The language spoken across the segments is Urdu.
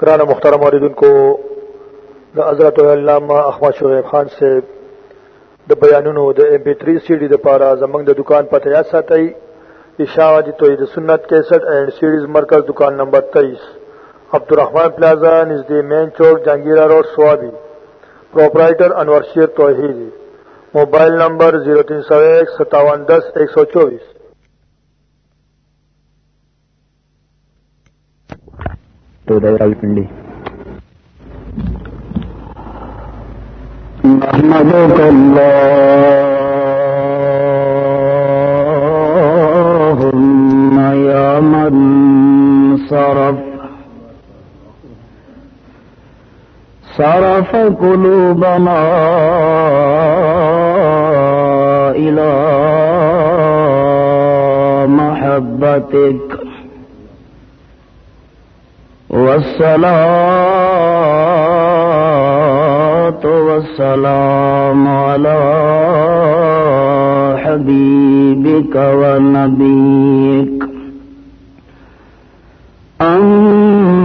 قرآن مخترم عردن کو دا حضرت علامہ احمد شعیب خان سے د بیانونو د ایم پی 3 سی ڈی د پارا زمنګ د دکان پته یا ساتي اشاعت جی توحید سنت 61 اینڈ سیریز مرکز دکان نمبر 23 عبدالرحمن پلازا نزدې مین چوک جهانگیرا روډ سوابي پرپرایټر انور شیر توحیدی۔ موبایل نمبر 03015710124 تو دایره پنڈی نحمدك اللهم يا من صرف۔ صرف قلوبنا إلى محبتك والصلاة والسلام على حبيبك ونبيك. أما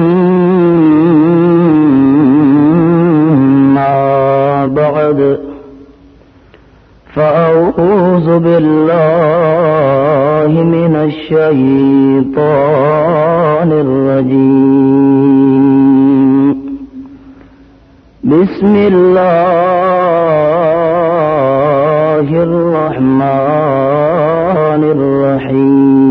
بعد فأعوذ بالله الله من الشيطان الرجيم. بسم الله الرحمن الرحيم.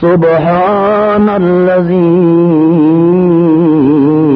سبحان الذي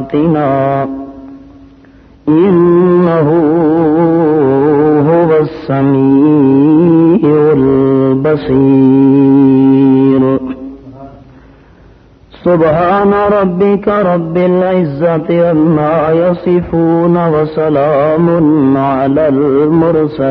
آياتنا إنه هو السميع البصير سبحان ربك رب العزة عما يصفون وسلام على المرسلين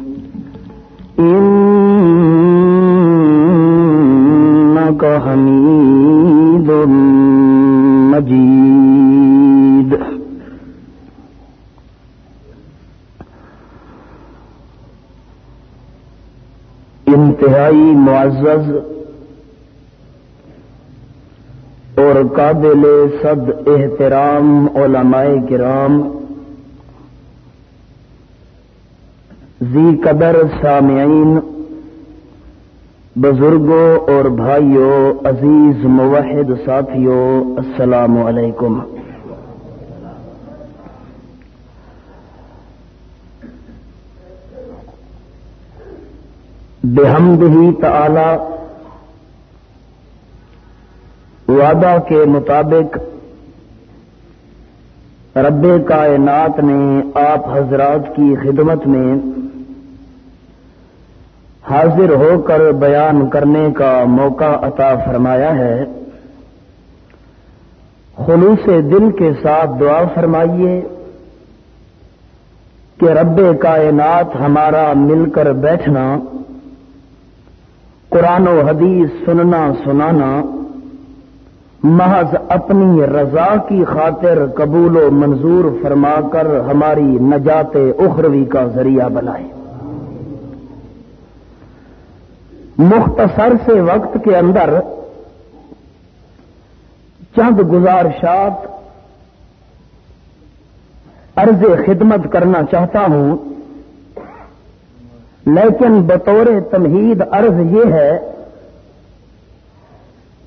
إنك حميد مجيد. انتہائی معزز اور قابل صد احترام علماء کرام زی قدر سامعین، بزرگوں اور بھائیوں، عزیز موحد ساتھیوں، السلام علیکم۔ بحمد ہی تعالی، وعدہ کے مطابق رب کائنات نے آپ حضرات کی خدمت میں حاضر ہو کر بیان کرنے کا موقع عطا فرمایا ہے۔ خلوص دل کے ساتھ دعا فرمائیے کہ رب کائنات ہمارا مل کر بیٹھنا، قرآن و حدیث سننا سنانا، محض اپنی رضا کی خاطر قبول و منظور فرما کر ہماری نجات اخروی کا ذریعہ بنائے۔ مختصر سے وقت کے اندر چند گزارشات عرض خدمت کرنا چاہتا ہوں، لیکن بطور تمہید عرض یہ ہے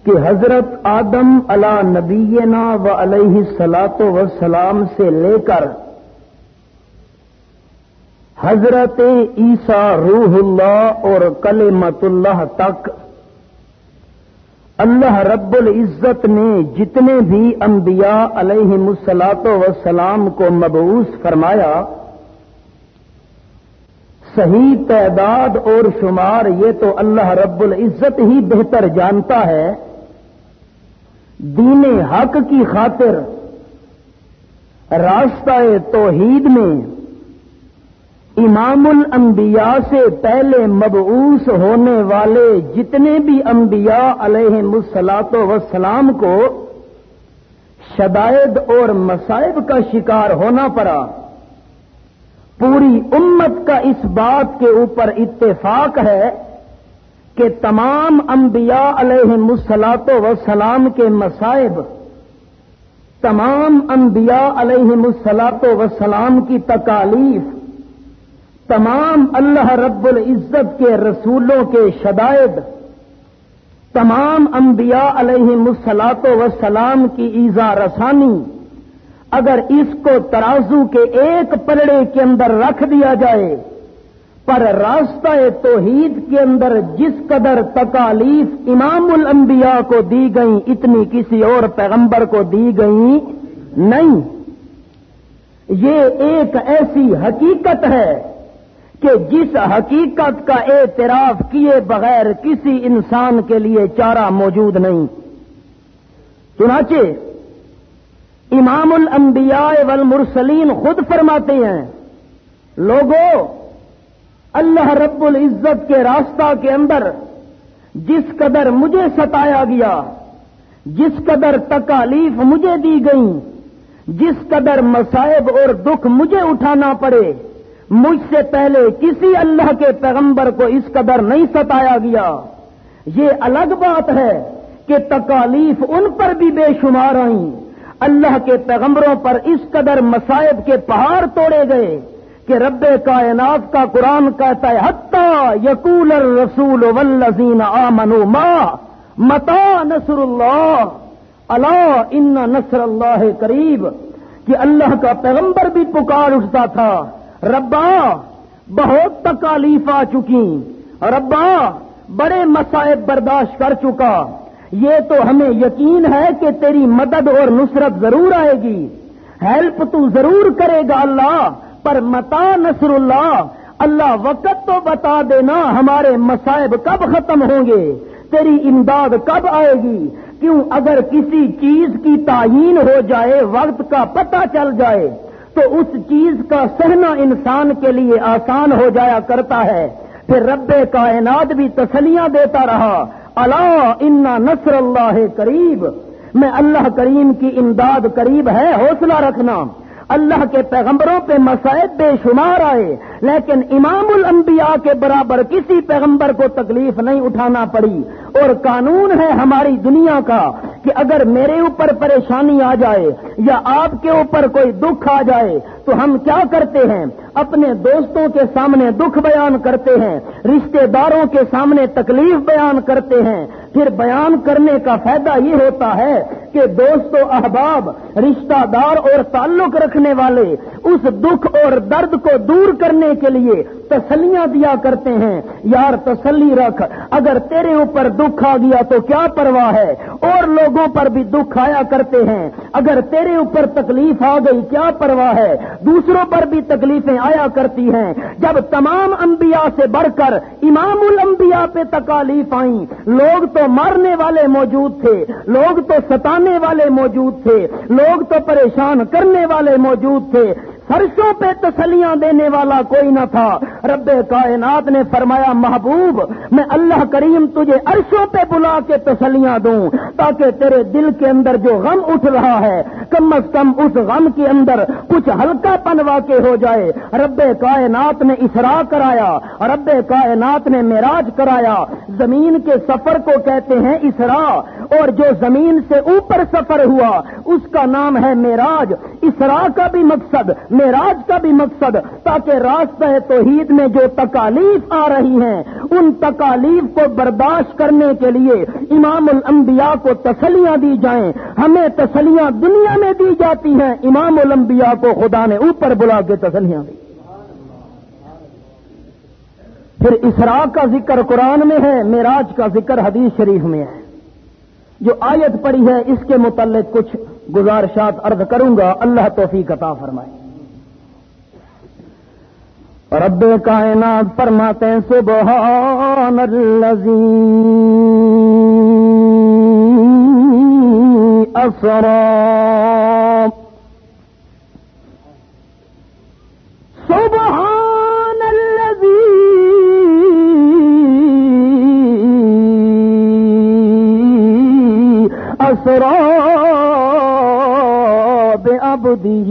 کہ حضرت آدم علا نبینا و علیہ سلاط وسلام سے لے کر حضرت عیسیٰ روح اللہ اور کلمت اللہ تک اللہ رب العزت نے جتنے بھی انبیاء علیہ مسلاط وسلام کو مبعوث فرمایا، صحیح تعداد اور شمار یہ تو اللہ رب العزت ہی بہتر جانتا ہے۔ دین حق کی خاطر، راستہ توحید میں امام الانبیاء سے پہلے مبعوث ہونے والے جتنے بھی انبیاء علیہ مسلاط وسلام کو شدائد اور مصائب کا شکار ہونا پڑا، پوری امت کا اس بات کے اوپر اتفاق ہے کہ تمام انبیاء علیہ مسلاط وسلام کے مصائب، تمام انبیاء علیہ مسلاط وسلام کی تکالیف تمام اللہ رب العزت کے رسولوں کے شدائد، تمام انبیاء علیہ مسلاط وسلام کی ایزا رسانی، اگر اس کو ترازو کے ایک پلڑے کے اندر رکھ دیا جائے، پر راستہ توحید کے اندر جس قدر تکالیف امام الانبیاء کو دی گئی اتنی کسی اور پیغمبر کو دی گئی نہیں۔ یہ ایک ایسی حقیقت ہے کہ جس حقیقت کا اعتراف کیے بغیر کسی انسان کے لیے چارہ موجود نہیں۔ چنانچہ امام الانبیاء والمرسلین خود فرماتے ہیں لوگوں اللہ رب العزت کے راستہ کے اندر جس قدر مجھے ستایا گیا، جس قدر تکالیف مجھے دی گئی جس قدر مسائب اور دکھ مجھے اٹھانا پڑے مجھ سے پہلے کسی اللہ کے پیغمبر کو اس قدر نہیں ستایا گیا۔ یہ الگ بات ہے کہ تکالیف ان پر بھی بے شمار آئیں۔ اللہ کے پیغمبروں پر اس قدر مسائب کے پہاڑ توڑے گئے کہ رب کائنات کا قرآن کہتا ہے حتہ یقول الرسول والذین آمنوا ما متا نصر اللہ۔ اللہ ان نصر اللہ قریب۔ کہ اللہ کا پیغمبر بھی پکار اٹھتا تھا۔ ربا، بہت تکالیف آ چکی۔ ربا، بڑے مسائب برداشت کر چکا۔ یہ تو ہمیں یقین ہے کہ تیری مدد اور نصرت ضرور آئے گی۔ ہیلپ تو ضرور کرے گا اللہ، پر متا نصر اللہ اللہ وقت تو بتا دینا ہمارے مسائب کب ختم ہوں گے، تیری امداد کب آئے گی؟ کیوں اگر کسی چیز کی تعین ہو جائے، وقت کا پتہ چل جائے۔ تو اس چیز کا سہنا انسان کے لیے آسان ہو جایا کرتا ہے۔ پھر رب کائنات بھی تسلیاں دیتا رہا۔ اللہ ان نصر اللہ قریب میں اللہ کریم کی امداد قریب ہے، حوصلہ رکھنا۔ اللہ کے پیغمبروں پہ مسائب بے شمار آئے، لیکن امام الانبیاء کے برابر کسی پیغمبر کو تکلیف نہیں اٹھانا پڑی۔ اور قانون ہے ہماری دنیا کا۔ کہ اگر میرے اوپر پریشانی آ جائے یا آپ کے اوپر کوئی دکھ آ جائے تو ہم کیا کرتے ہیں؟ اپنے دوستوں کے سامنے دکھ بیان کرتے ہیں، رشتہ داروں کے سامنے تکلیف بیان کرتے ہیں۔ پھر بیان کرنے کا فائدہ یہ ہوتا ہے کہ دوست و احباب، رشتہ دار اور تعلق رکھنے والے اس دکھ اور درد کو دور کرنے کے لیے تسلیاں دیا کرتے ہیں۔ یار تسلی رکھ، اگر تیرے اوپر دکھ آ گیا تو کیا پرواہ ہے؟ اور لوگوں پر بھی دکھ آیا کرتے ہیں۔ اگر تیرے اوپر تکلیف آ گئی کیا پرواہ ہے؟ دوسروں پر بھی تکلیفیں آیا کرتی ہیں۔ جب تمام انبیاء سے بڑھ کر امام الانبیاء پہ تکالیف آئیں، لوگ تو مارنے والے موجود تھے، لوگ تو ستانے والے موجود تھے، لوگ تو پریشان کرنے والے موجود تھے۔ عرشوں پہ تسلیاں دینے والا کوئی نہ تھا۔ رب کائنات نے فرمایا، محبوب، میں اللہ کریم تجھے عرشوں پہ بلا کے تسلیاں دوں تاکہ تیرے دل کے اندر جو غم اٹھ رہا ہے، کم از کم اس غم کے اندر کچھ ہلکا پن واقع ہو جائے۔ رب کائنات نے اسرا کرایا، رب کائنات نے میراج کرایا۔ زمین کے سفر کو کہتے ہیں اسرا، اور جو زمین سے اوپر سفر ہوا، اس کا نام ہے میراج اسرا کا بھی مقصد میراج کا بھی مقصد، تاکہ راستہ توحید میں جو تکالیف آ رہی ہیں، ان تکالیف کو برداشت کرنے کے لیے امام الانبیاء کو تسلیاں دی جائیں۔ ہمیں تسلیاں دنیا میں دی جاتی ہیں، امام الانبیاء کو خدا نے اوپر بلا کے تسلیاں دی۔ پھر اسرا کا ذکر قرآن میں ہے میراج کا ذکر حدیث شریف میں ہے۔ جو آیت پڑی ہے، اس کے متعلق کچھ گزارشات عرض کروں گا۔ اللہ توفیق عطا فرمائے۔ رب کائنات فرماتے ہیں سبحان الذی اسرا۔ سبحان الذی اسرا بعبده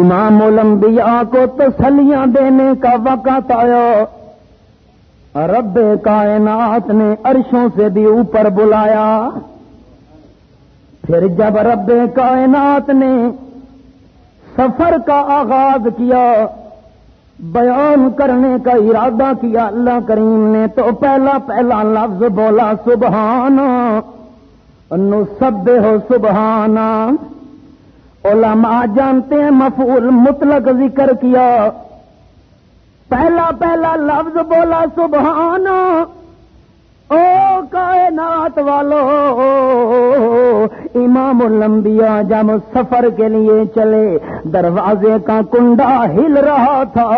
امام الانبیاء کو تسلیاں دینے کا وقت آیا۔ رب کائنات نے عرشوں سے بھی اوپر بلایا۔ پھر جب رب کائنات نے سفر کا آغاز کیا، بیان کرنے کا ارادہ کیا اللہ کریم نے، تو پہلا پہلا لفظ بولا سبحانہ نو سب ہو سبحانہ علماء جانتے ہیں، مفعول مطلق ذکر کیا۔ پہلا پہلا لفظ بولا، سبحان! او کائنات والو! امام الانبیاء جب سفر کے لیے چلے، دروازے کا کنڈا ہل رہا تھا،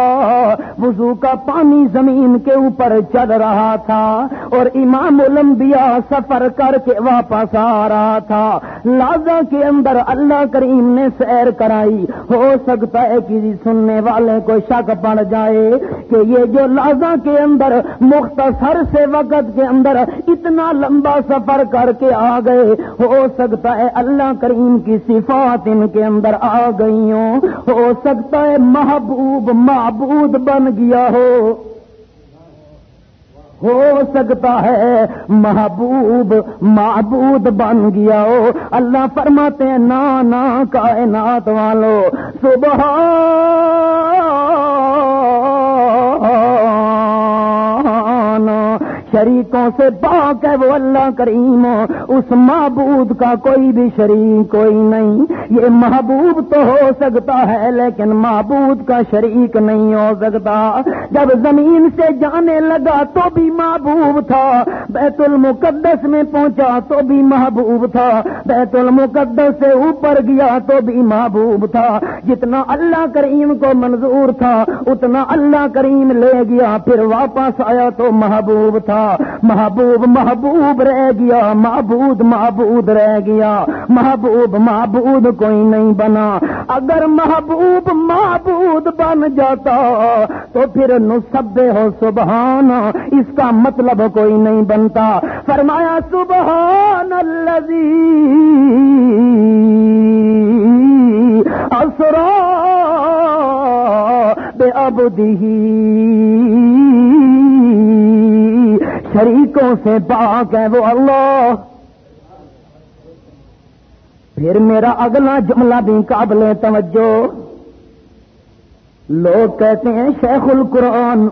وضو کا پانی زمین کے اوپر چل رہا تھا، اور امام الانبیاء سفر کر کے واپس آ رہا تھا۔ لازا کے اندر اللہ کریم نے سیر کرائی۔ ہو سکتا ہے کسی سننے والے کو شک پڑ جائے کہ یہ جو لازا کے اندر، مختصر سے وقت کے اندر اتنا لمبا سفر کر کے آ گئے۔ ہو سکتا سکتا ہے اللہ کریم کی صفات ان کے اندر آ گئی ہوں۔ ہو سکتا ہے محبوب معبود بن گیا ہو۔ ہو سکتا ہے محبوب معبود بن گیا ہو۔ اللہ فرماتے ہیں، نا نا، کائنات والو۔ سبحان شریکوں سے پاک ہے وہ اللہ کریم، اس معبود کا کوئی بھی شریک کوئی نہیں۔ یہ محبوب تو ہو سکتا ہے، لیکن معبود کا شریک نہیں ہو سکتا۔ جب زمین سے جانے لگا تو بھی محبوب تھا، بیت المقدس میں پہنچا تو بھی محبوب تھا۔ بیت المقدس سے اوپر گیا تو بھی محبوب تھا۔ جتنا اللہ کریم کو منظور تھا، اتنا اللہ کریم لے گیا، پھر واپس آیا تو محبوب تھا۔ محبوب محبوب رہ گیا، معبود معبود رہ گیا۔ محبوب معبود کوئی نہیں بنا۔ اگر محبوب معبود بن جاتا تو پھر نصب ہو سبحان، اس کا مطلب کوئی نہیں بنتا۔ فرمایا، سبحان الذی اسرا بے ابدی شریکوں سے پاک ہے وہ اللہ۔ پھر میرا اگلا جملہ بھی قابل توجہ۔ لوگ کہتے ہیں شیخ القرآن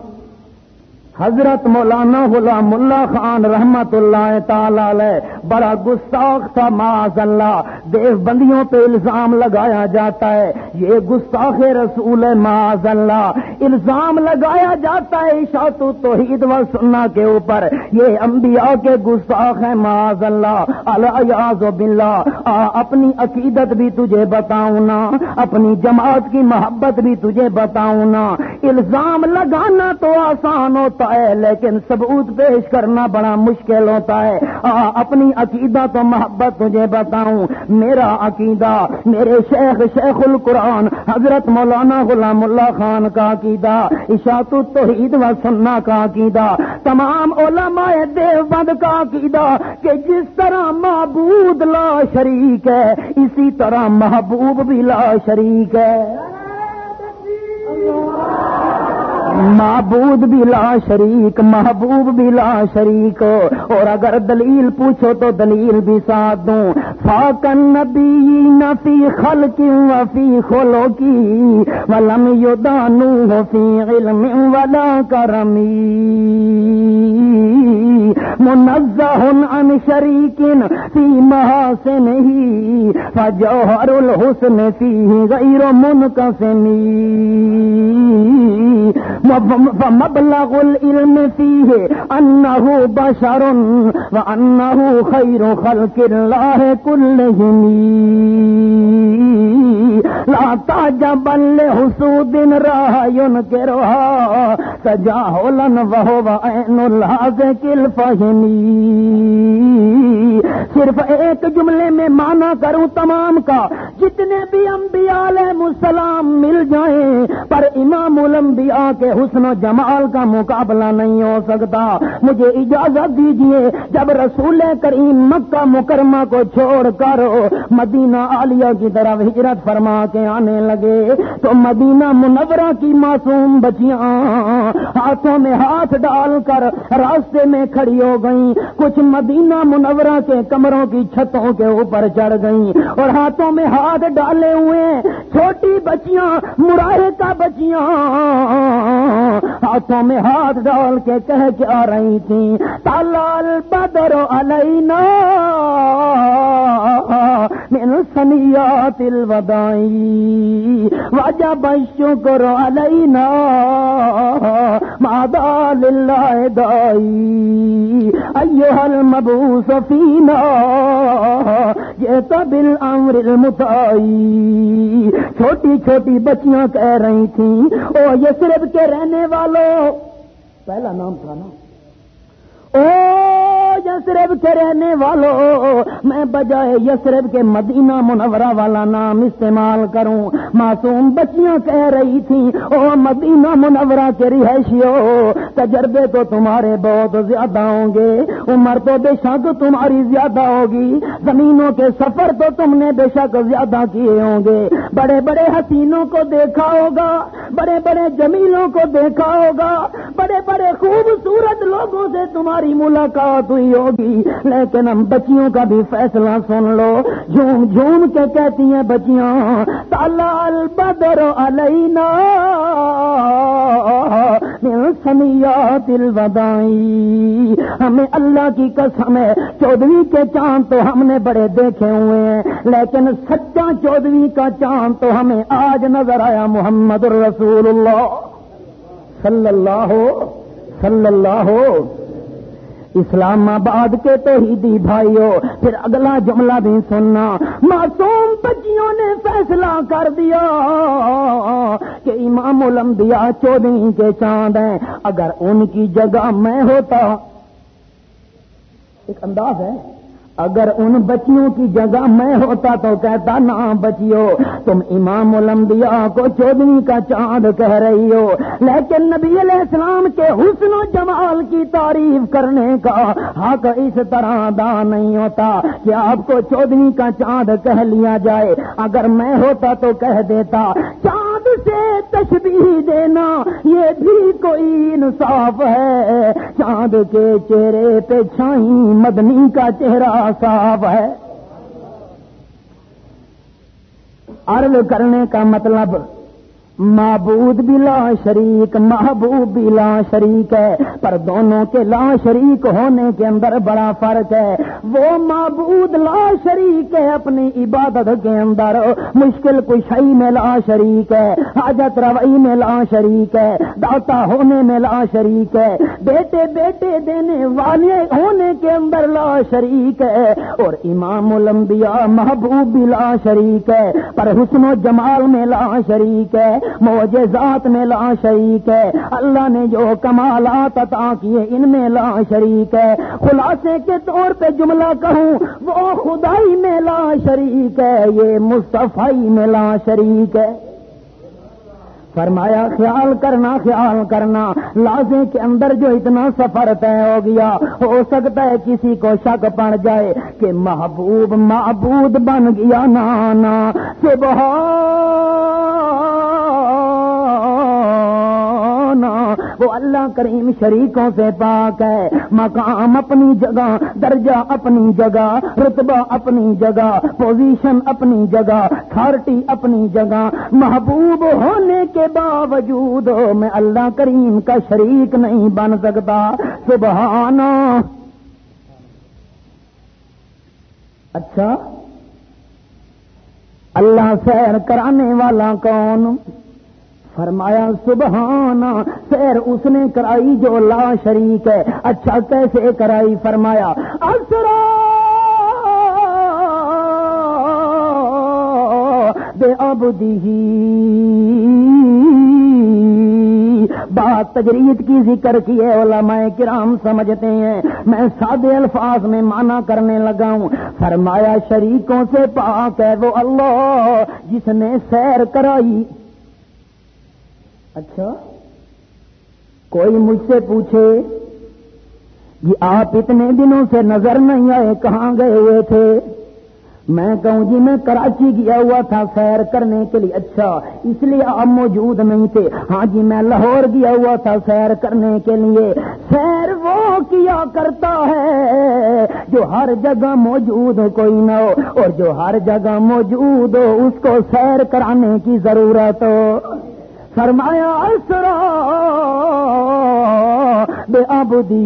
حضرت مولانا غلام اللہ خان رحمت اللہ تعالی بڑا گستاخ تھا معاذ اللہ دیو بندیوں پہ الزام لگایا جاتا ہے۔ یہ گستاخ رسول معاذ اللہ الزام لگایا جاتا ہے عشاط توحید و سننا کے اوپر۔ یہ انبیاء کے گستاخ ہیں معاذ اللہ الیاز باللہ اپنی عقیدت بھی تجھے بتاؤں نا، اپنی جماعت کی محبت بھی تجھے بتاؤں نا۔ الزام لگانا تو آسان ہوتا ہے لیکن ثبوت پیش کرنا بڑا مشکل ہوتا ہے۔ آ, اپنی عقیدہ تو محبت تجھے بتاؤں۔ میرا عقیدہ میرے شیخ شیخ القرآن حضرت مولانا غلام اللہ خان کا عقیدہ اشاط التوحید و سننا کا عقیدہ تمام علماء دیوبند کا عقیدہ کہ جس طرح معبود لا شریک ہے اسی طرح محبوب بھی لا شریک ہے۔ معبود بھی لا شریک، محبوب بھی لا شریک۔ اور اگر دلیل پوچھو تو دلیل بھی ساتھ دوں۔ فاکن نبی نفی خل کی وفی کھولو کی ولم یو دانو فی علم ولا کرمی منزہ عن شریک فی محاسن ہی فجوہر الحسن فی غیر منقسمی مبلغ العلم فيه انه بشر وانه خير خلق الله كلهم لا تعجبا لحسود راہ ينكرها تجاهلا وهو عين الحاذق الفهمي صرف ایک جملے میں مانا کروں تمام کا، جتنے بھی انبیاء علیہ السلام مل جائیں، پر امام الانبیاء کے حسن و جمال کا مقابلہ نہیں ہو سکتا۔ مجھے اجازت دیجیے، جب رسول کریم مکہ مکرمہ کو چھوڑ کر مدینہ عالیہ کی طرف ہجرت فرما کے آنے لگے تو مدینہ منورہ کی معصوم بچیاں ہاتھوں میں ہاتھ ڈال کر راستے میں کھڑی ہو گئیں۔ کچھ مدینہ منورہ کے کمروں کی چھتوں کے اوپر چڑھ گئیں اور ہاتھوں میں ہاتھ ڈالے ہوئے چھوٹی بچیاں مراہ کا بچیاں ہاتھوں میں ہاتھ ڈال کے کہہ کے آ رہی تھی تالال بدر علینا من سنیات الودائی وجب الشکر علینا مادا للہ دائی ایوہ المبوس فینا، جیتا بالعمر المتائی۔ چھوٹی چھوٹی بچیاں کہہ رہی تھیں، او یہ صرف کے رہنے والوں پہلا نام تھا نا۔ او یسرب کے رہنے والوں میں بجائے یسرب کے مدینہ منورہ والا نام استعمال کروں۔ معصوم بچیاں کہہ رہی تھی او مدینہ منورہ کے رہائشیوں، تجربے تو تمہارے بہت زیادہ ہوں گے۔ عمر تو بے شک تمہاری زیادہ ہوگی، زمینوں کے سفر تو تم نے بے شک زیادہ کیے ہوں گے۔ بڑے بڑے حسینوں کو دیکھا ہوگا بڑے بڑے جمیلوں کو دیکھا ہوگا، بڑے بڑے خوبصورت لوگوں سے تمہاری ملاقات ہوئی ہوگی۔ لیکن ہم بچیوں کا بھی فیصلہ سن لو۔ جھوم جھوم کے کہتی ہیں بچیاں تالال بدر علینا سنیا الودائی ہمیں اللہ کی قسم ہے چودوی کے چاند تو ہم نے بڑے دیکھے ہوئے ہیں، لیکن سچا چودوی کا چاند تو ہمیں آج نظر آیا، محمد رسول اللہ صلی اللہ صلی اللہ اسلام آباد کے تو ہی دی بھائیو، پھر اگلا جملہ بھی سننا۔ معصوم بچیوں نے فیصلہ کر دیا کہ امام الانبیاء چودہ کے چاند ہیں۔ اگر ان کی جگہ میں ہوتا، ایک انداز ہے۔ اگر ان بچیوں کی جگہ میں ہوتا تو کہتا، نہ بچیو، تم امام الانبیاء کو چودویں کا چاند کہہ رہی ہو۔ لیکن نبی علیہ السلام کے حسن و جمال کی تعریف کرنے کا حق اس طرح دا نہیں ہوتا کہ آپ کو چودویں کا چاند کہہ لیا جائے۔ اگر میں ہوتا تو کہہ دیتا، چاند سے تشبیح دینا، یہ بھی کوئی انصاف ہے۔ چاند کے چہرے پہ چھائی مدنی کا چہرہ صاحب ہے۔ عرض کرنے کا مطلب معبود بھی لا شریک، محبوب بھی لا شریک ہے، پر دونوں کے لا شریک ہونے کے اندر بڑا فرق ہے۔ وہ معبود لا شریک ہے اپنی عبادت کے اندر۔ مشکل کشائی میں لا شریک ہے، حاجت روئی میں لا شریک ہے داتا ہونے میں لا شریک ہے، بیٹے بیٹے دینے والے ہونے کے اندر لا شریک ہے۔ اور امام الانبیاء محبوب بھی لا شریک ہے، پر حسن و جمال میں لا شریک ہے۔ معجزات میں لا شریک ہے۔ اللہ نے جو کمالات عطا کیے، ان میں لا شریک ہے۔ خلاصے کے طور پہ جملہ کہوں، وہ خدائی میں لا شریک ہے، یہ مصطفی میں لا شریک ہے۔ فرمایا، خیال کرنا خیال کرنا۔ لازے کے اندر جو اتنا سفر طے ہو گیا، ہو سکتا ہے کسی کو شک پڑ جائے کہ محبوب معبود بن گیا، نانا سے وہ اللہ کریم شریکوں سے پاک ہے۔ مقام اپنی جگہ، درجہ اپنی جگہ، رتبہ اپنی جگہ پوزیشن اپنی جگہ تھارٹی اپنی جگہ۔ محبوب ہونے کے باوجود میں اللہ کریم کا شریک نہیں بن سکتا۔ سبحان اچھا۔ اللہ سیر کرانے والا کون؟ فرمایا، سبحانا سیر اس نے کرائی جو لا شریک ہے۔ اچھا کیسے کرائی؟ فرمایا اسرا بے ابدی بات تجرید کی ذکر کی ہے، علماء کرام سمجھتے ہیں۔ میں سادے الفاظ میں مانا کرنے لگا ہوں۔ فرمایا، شریکوں سے پاک ہے وہ اللہ، جس نے سیر کرائی۔ اچھا؟ کوئی مجھ سے پوچھے کہ آپ اتنے دنوں سے نظر نہیں آئے، کہاں گئے ہوئے تھے؟ میں کہوں جی میں کراچی گیا ہوا تھا سیر کرنے کے لیے۔ اچھا اس لیے آپ موجود نہیں تھے۔ ہاں جی میں لاہور گیا ہوا تھا سیر کرنے کے لیے۔ سیر وہ کیا کرتا ہے جو ہر جگہ موجود ہو کوئی نہ ہو، اور جو ہر جگہ موجود ہو، اس کو سیر کرانے کی ضرورت ہو۔ فرمایا اسرا بے آبدی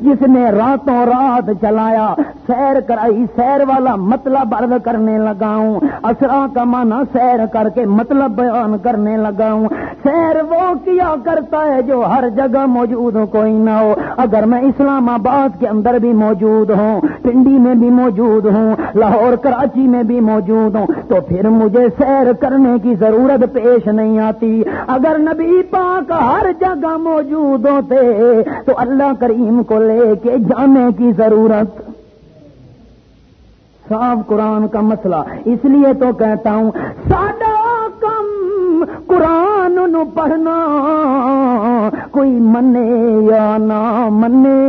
جس نے راتوں رات چلایا سیر کرائی، سیر والا مطلب عرض کرنے لگا ہوں۔ اسرا کا مانا سیر کر کے مطلب بیان کرنے لگا ہوں۔ سیر وہ کیا کرتا ہے جو ہر جگہ موجود ہو کوئی نہ ہو۔ اگر میں اسلام آباد کے اندر بھی موجود ہوں پنڈی میں بھی موجود ہوں، لاہور، کراچی میں بھی موجود ہوں، تو پھر مجھے سیر کرنے کی ضرورت پیش نہیں آتی۔ اگر نبی پاک ہر جگہ موجود ہوتے، تو اللہ کریم کو لے کے جانے کی ضرورت۔ صاف قرآن کا مسئلہ، اس لیے تو کہتا ہوں، سادہ کم قرآن نو پڑھنا، کوئی منے یا نہ منے۔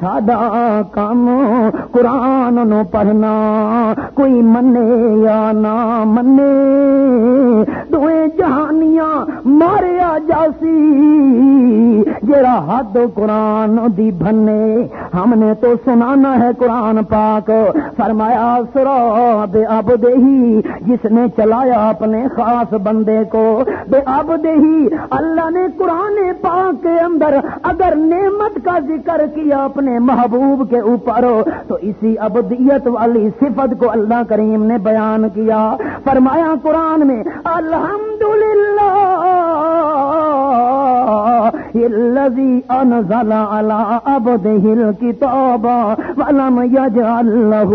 سادہ کام قرآن نو پڑھنا، کوئی منے یا نہ منے۔ دوئے جہانیاں ماریا جاسی جڑا حد قرآن دی بھنے، ہم نے تو سنانا ہے قرآن پاک۔ فرمایا سرو بے اب دے جس نے چلایا اپنے خاص بندے کو۔ بے اب دے اللہ نے قرآن پاک کے اندر اگر نعمت کا ذکر کیا اپنے محبوب کے اوپر، تو اسی ابدیت والی صفت کو اللہ کریم نے بیان کیا۔ فرمایا، قرآن میں، الحمدللہ الذي انزل على عبده الكتاب ولم يجعل له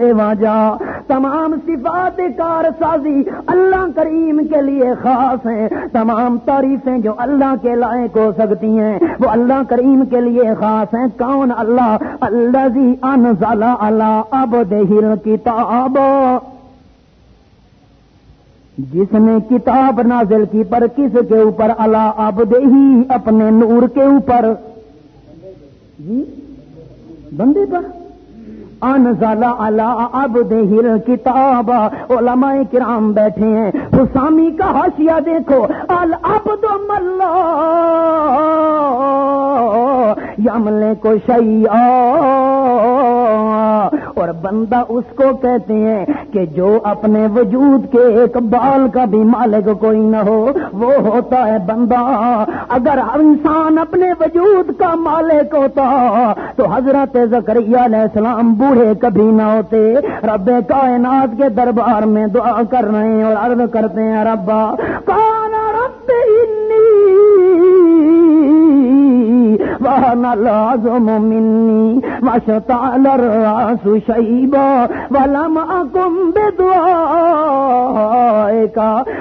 عوجا تمام صفات کار سازی اللہ کریم کے لیے خاص ہیں. تمام تعریفیں جو اللہ کے لائق ہو سکتی ہیں، وہ اللہ کریم کے لیے خاص ہیں. کون اللہ؟ اللہ انزل على عبده الكتاب. جس نے کتاب نازل کی پر کس کے اوپر اللہ اب ہی اپنے نور کے اوپر؟ جی بندے پر۔ ان زالا اللہ اب کتاب علماء کرام بیٹھے ہیں. حسامی کا حاشیہ دیکھو. اب تو ملا یملے کو شیا اور بندہ اس کو کہتے ہیں کہ جو اپنے وجود کے ایک بال کا بھی مالک کوئی نہ ہو، وہ ہوتا ہے بندہ. اگر انسان اپنے وجود کا مالک ہوتا، تو حضرت زکریہ علیہ السلام بوڑھے کبھی نہ ہوتے۔ رب کائنات کے دربار میں دعا کر رہے ہیں اور عرض کرتے ہیں، ربا کون رب وهن العظم مني واشتعل الراس شيبا ولم أكن بدعائك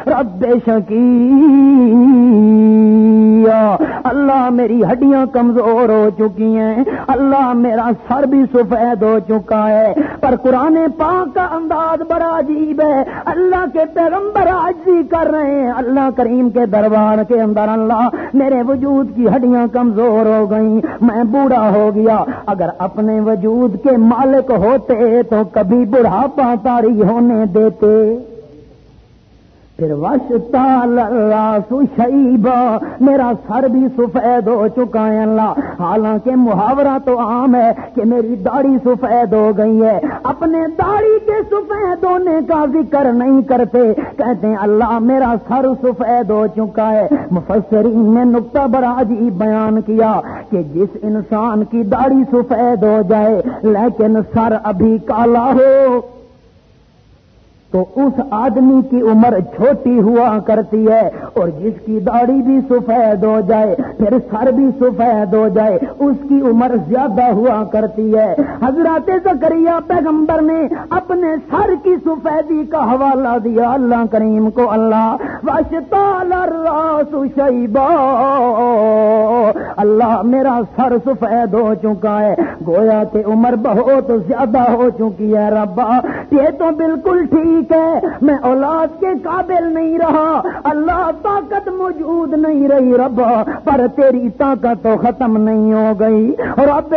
رب شقيا اللہ میری ہڈیاں کمزور ہو چکی ہیں، اللہ میرا سر بھی سفید ہو چکا ہے۔ پر قرآن پاک کا انداز بڑا عجیب ہے۔ اللہ کے پیغمبر عجزی کر رہے ہیں۔ اللہ کریم کے دربار کے اندر اللہ میرے وجود کی ہڈیاں کمزور ہو گئی میں بوڑھا ہو گیا۔ اگر اپنے وجود کے مالک ہوتے تو کبھی بڑھاپا تاری ہونے دیتے۔ پھر وش تال شیبا میرا سر بھی سفید ہو چکا ہے اللہ۔ حالانکہ محاورہ تو عام ہے کہ میری داڑھی سفید ہو گئی ہے۔ اپنے داڑھی کے سفید ہونے کا ذکر نہیں کرتے۔ کہتے ہیں اللہ، میرا سر سفید ہو چکا ہے۔ مفسرین نے نقطہ بڑا عجیب بیان کیا کہ جس انسان کی داڑھی سفید ہو جائے، لیکن سر ابھی کالا ہو۔ تو اس آدمی کی عمر چھوٹی ہوا کرتی ہے اور جس کی داڑھی بھی سفید ہو جائے، پھر سر بھی سفید ہو جائے، اس کی عمر زیادہ ہوا کرتی ہے۔ حضرات زکریہ پیغمبر نے اپنے سر کی سفیدی کا حوالہ دیا۔ اللہ کریم کو اللہ راس شیبا اللہ میرا سر سفید ہو چکا ہے۔ گویا کہ عمر بہت زیادہ ہو چکی ہے۔ ربا، یہ تو بالکل ٹھیک ٹھیک ہے، میں اولاد کے قابل نہیں رہا۔ اللہ طاقت موجود نہیں رہی رب، پر تیری طاقت تو ختم نہیں ہو گئی۔ اور اب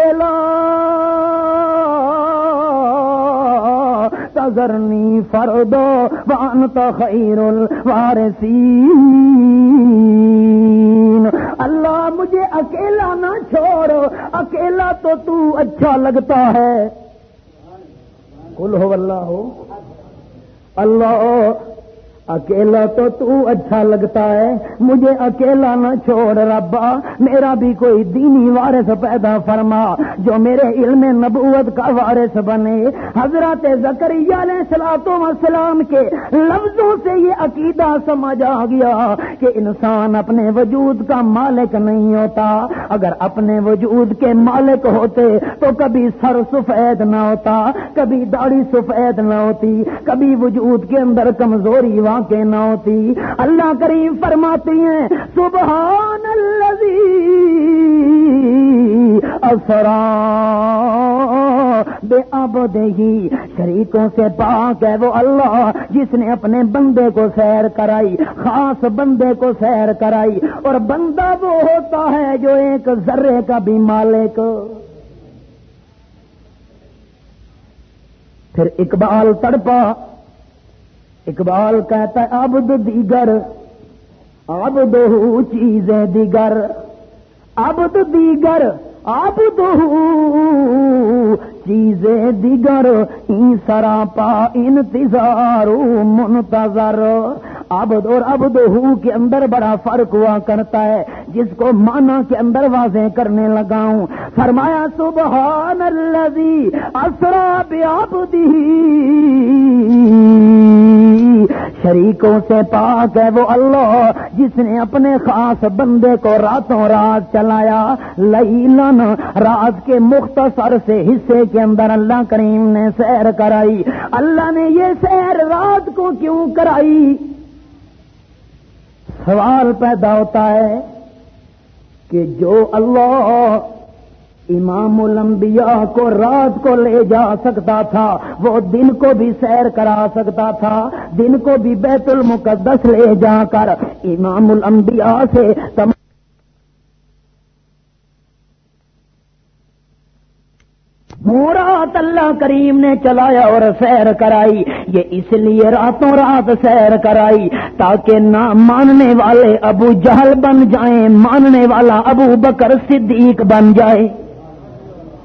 تذرنی فردو وان تو خیر الوارسی اللہ مجھے اکیلا نہ چھوڑ، اکیلا تو تو اچھا لگتا ہے۔ کل ہو اللہ۔ ہو اللہ اکیلا تو تو اچھا لگتا ہے۔ مجھے اکیلا نہ چھوڑ ربا، میرا بھی کوئی دینی وارث پیدا فرما۔ جو میرے علم نبوت کا وارث بنے۔ حضرت زکری علیہ سلاط وسلام کے لفظوں سے یہ عقیدہ سمجھ آ گیا کہ انسان اپنے وجود کا مالک نہیں ہوتا۔ اگر اپنے وجود کے مالک ہوتے تو کبھی سر سفید نہ ہوتا، کبھی داڑھی سفید نہ ہوتی، کبھی وجود کے اندر کمزوری واقع نہ ہوتی اللہ کریم فرماتی ہیں سبحان اسرا بے اب دہی شریکوں سے پاک ہے وہ اللہ، جس نے اپنے بندے کو سیر کرائی، خاص بندے کو سیر کرائی۔ اور بندہ وہ ہوتا ہے جو ایک ذرے کا بھی مالک۔ پھر اقبال تڑپا اقبال کہتا ہے اب دیگر اب دو چیزیں دیگر۔ اب دیگر اب دو چیزیں دیگر۔ این سراپا انتظار منتظر۔ ابد اور ابد ہو کے اندر بڑا فرق ہوا کرتا ہے، جس کو مانا کے اندر واضح کرنے لگا ہوں۔ فرمایا، سبحان اللہ اسرا بے شریکوں سے پاک ہے وہ اللہ، جس نے اپنے خاص بندے کو راتوں رات چلایا۔ لن رات کے مختصر سے حصے کے اندر اللہ کریم نے سیر کرائی۔ اللہ نے یہ سیر رات کو کیوں کرائی؟ سوال پیدا ہوتا ہے کہ جو اللہ امام الانبیاء کو رات کو لے جا سکتا تھا، وہ دن کو بھی سیر کرا سکتا تھا، دن کو بھی بیت المقدس لے جا کر امام الانبیاء سے تمام رات اللہ کریم نے چلایا اور سیر کرائی، یہ اس لیے راتوں رات سیر کرائی تاکہ نہ ماننے والے ابو جہل بن جائیں، ماننے والا ابو بکر صدیق بن جائے۔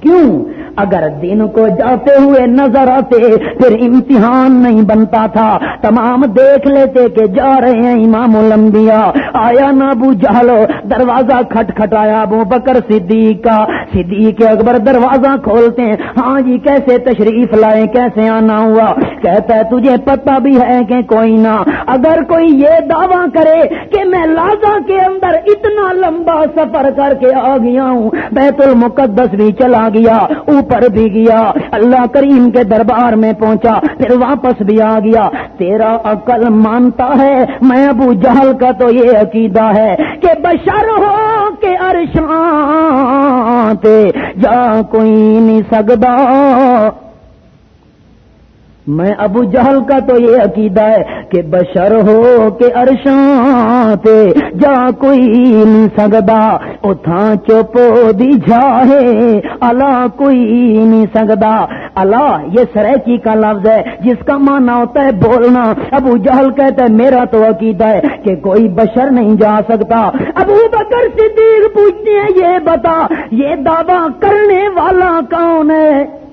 کیوں؟ اگر دن کو جاتے ہوئے نظر آتے، پھر امتحان نہیں بنتا تھا۔ تمام دیکھ لیتے کہ جا رہے ہیں امام الانبیاء۔ آیا نہ ابو جہلو دروازہ کھٹ کھٹایا ابو بکر صدیق کا۔ صدیق اکبر دروازہ کھولتے ہیں۔ ہاں جی کیسے تشریف لائے، کیسے آنا ہوا؟ کہتا ہے، تجھے پتہ بھی ہے کہ کوئی نہ۔ اگر کوئی یہ دعویٰ کرے کہ میں لازا کے اندر اتنا لمبا سفر کر کے آ گیا ہوں، بیت المقدس بھی چلا گیا۔ اوپر بھی گیا۔ اللہ کریم کے دربار میں پہنچا، پھر واپس بھی آ گیا۔ تیرا عقل مانتا ہے، میں ابو جہل کا تو یہ عقیدہ ہے کہ بشر ہو کے ارشان جا کوئی نہیں سکتا۔ میں ابو جہل کا تو یہ عقیدہ ہے کہ بشر ہو کہ ارشان جا کوئی نہیں سکتا اتھا چوپو دی جاہے اللہ کوئی نہیں سکتا۔ اللہ یہ سریکی کا لفظ ہے، جس کا معنی ہوتا ہے بولنا۔ ابو جہل کہتا ہے، میرا تو عقیدہ ہے کہ کوئی بشر نہیں جا سکتا۔ ابو بکر صدیق پوچھتے ہیں، یہ بتا، یہ دعوی کرنے والا کون ہے؟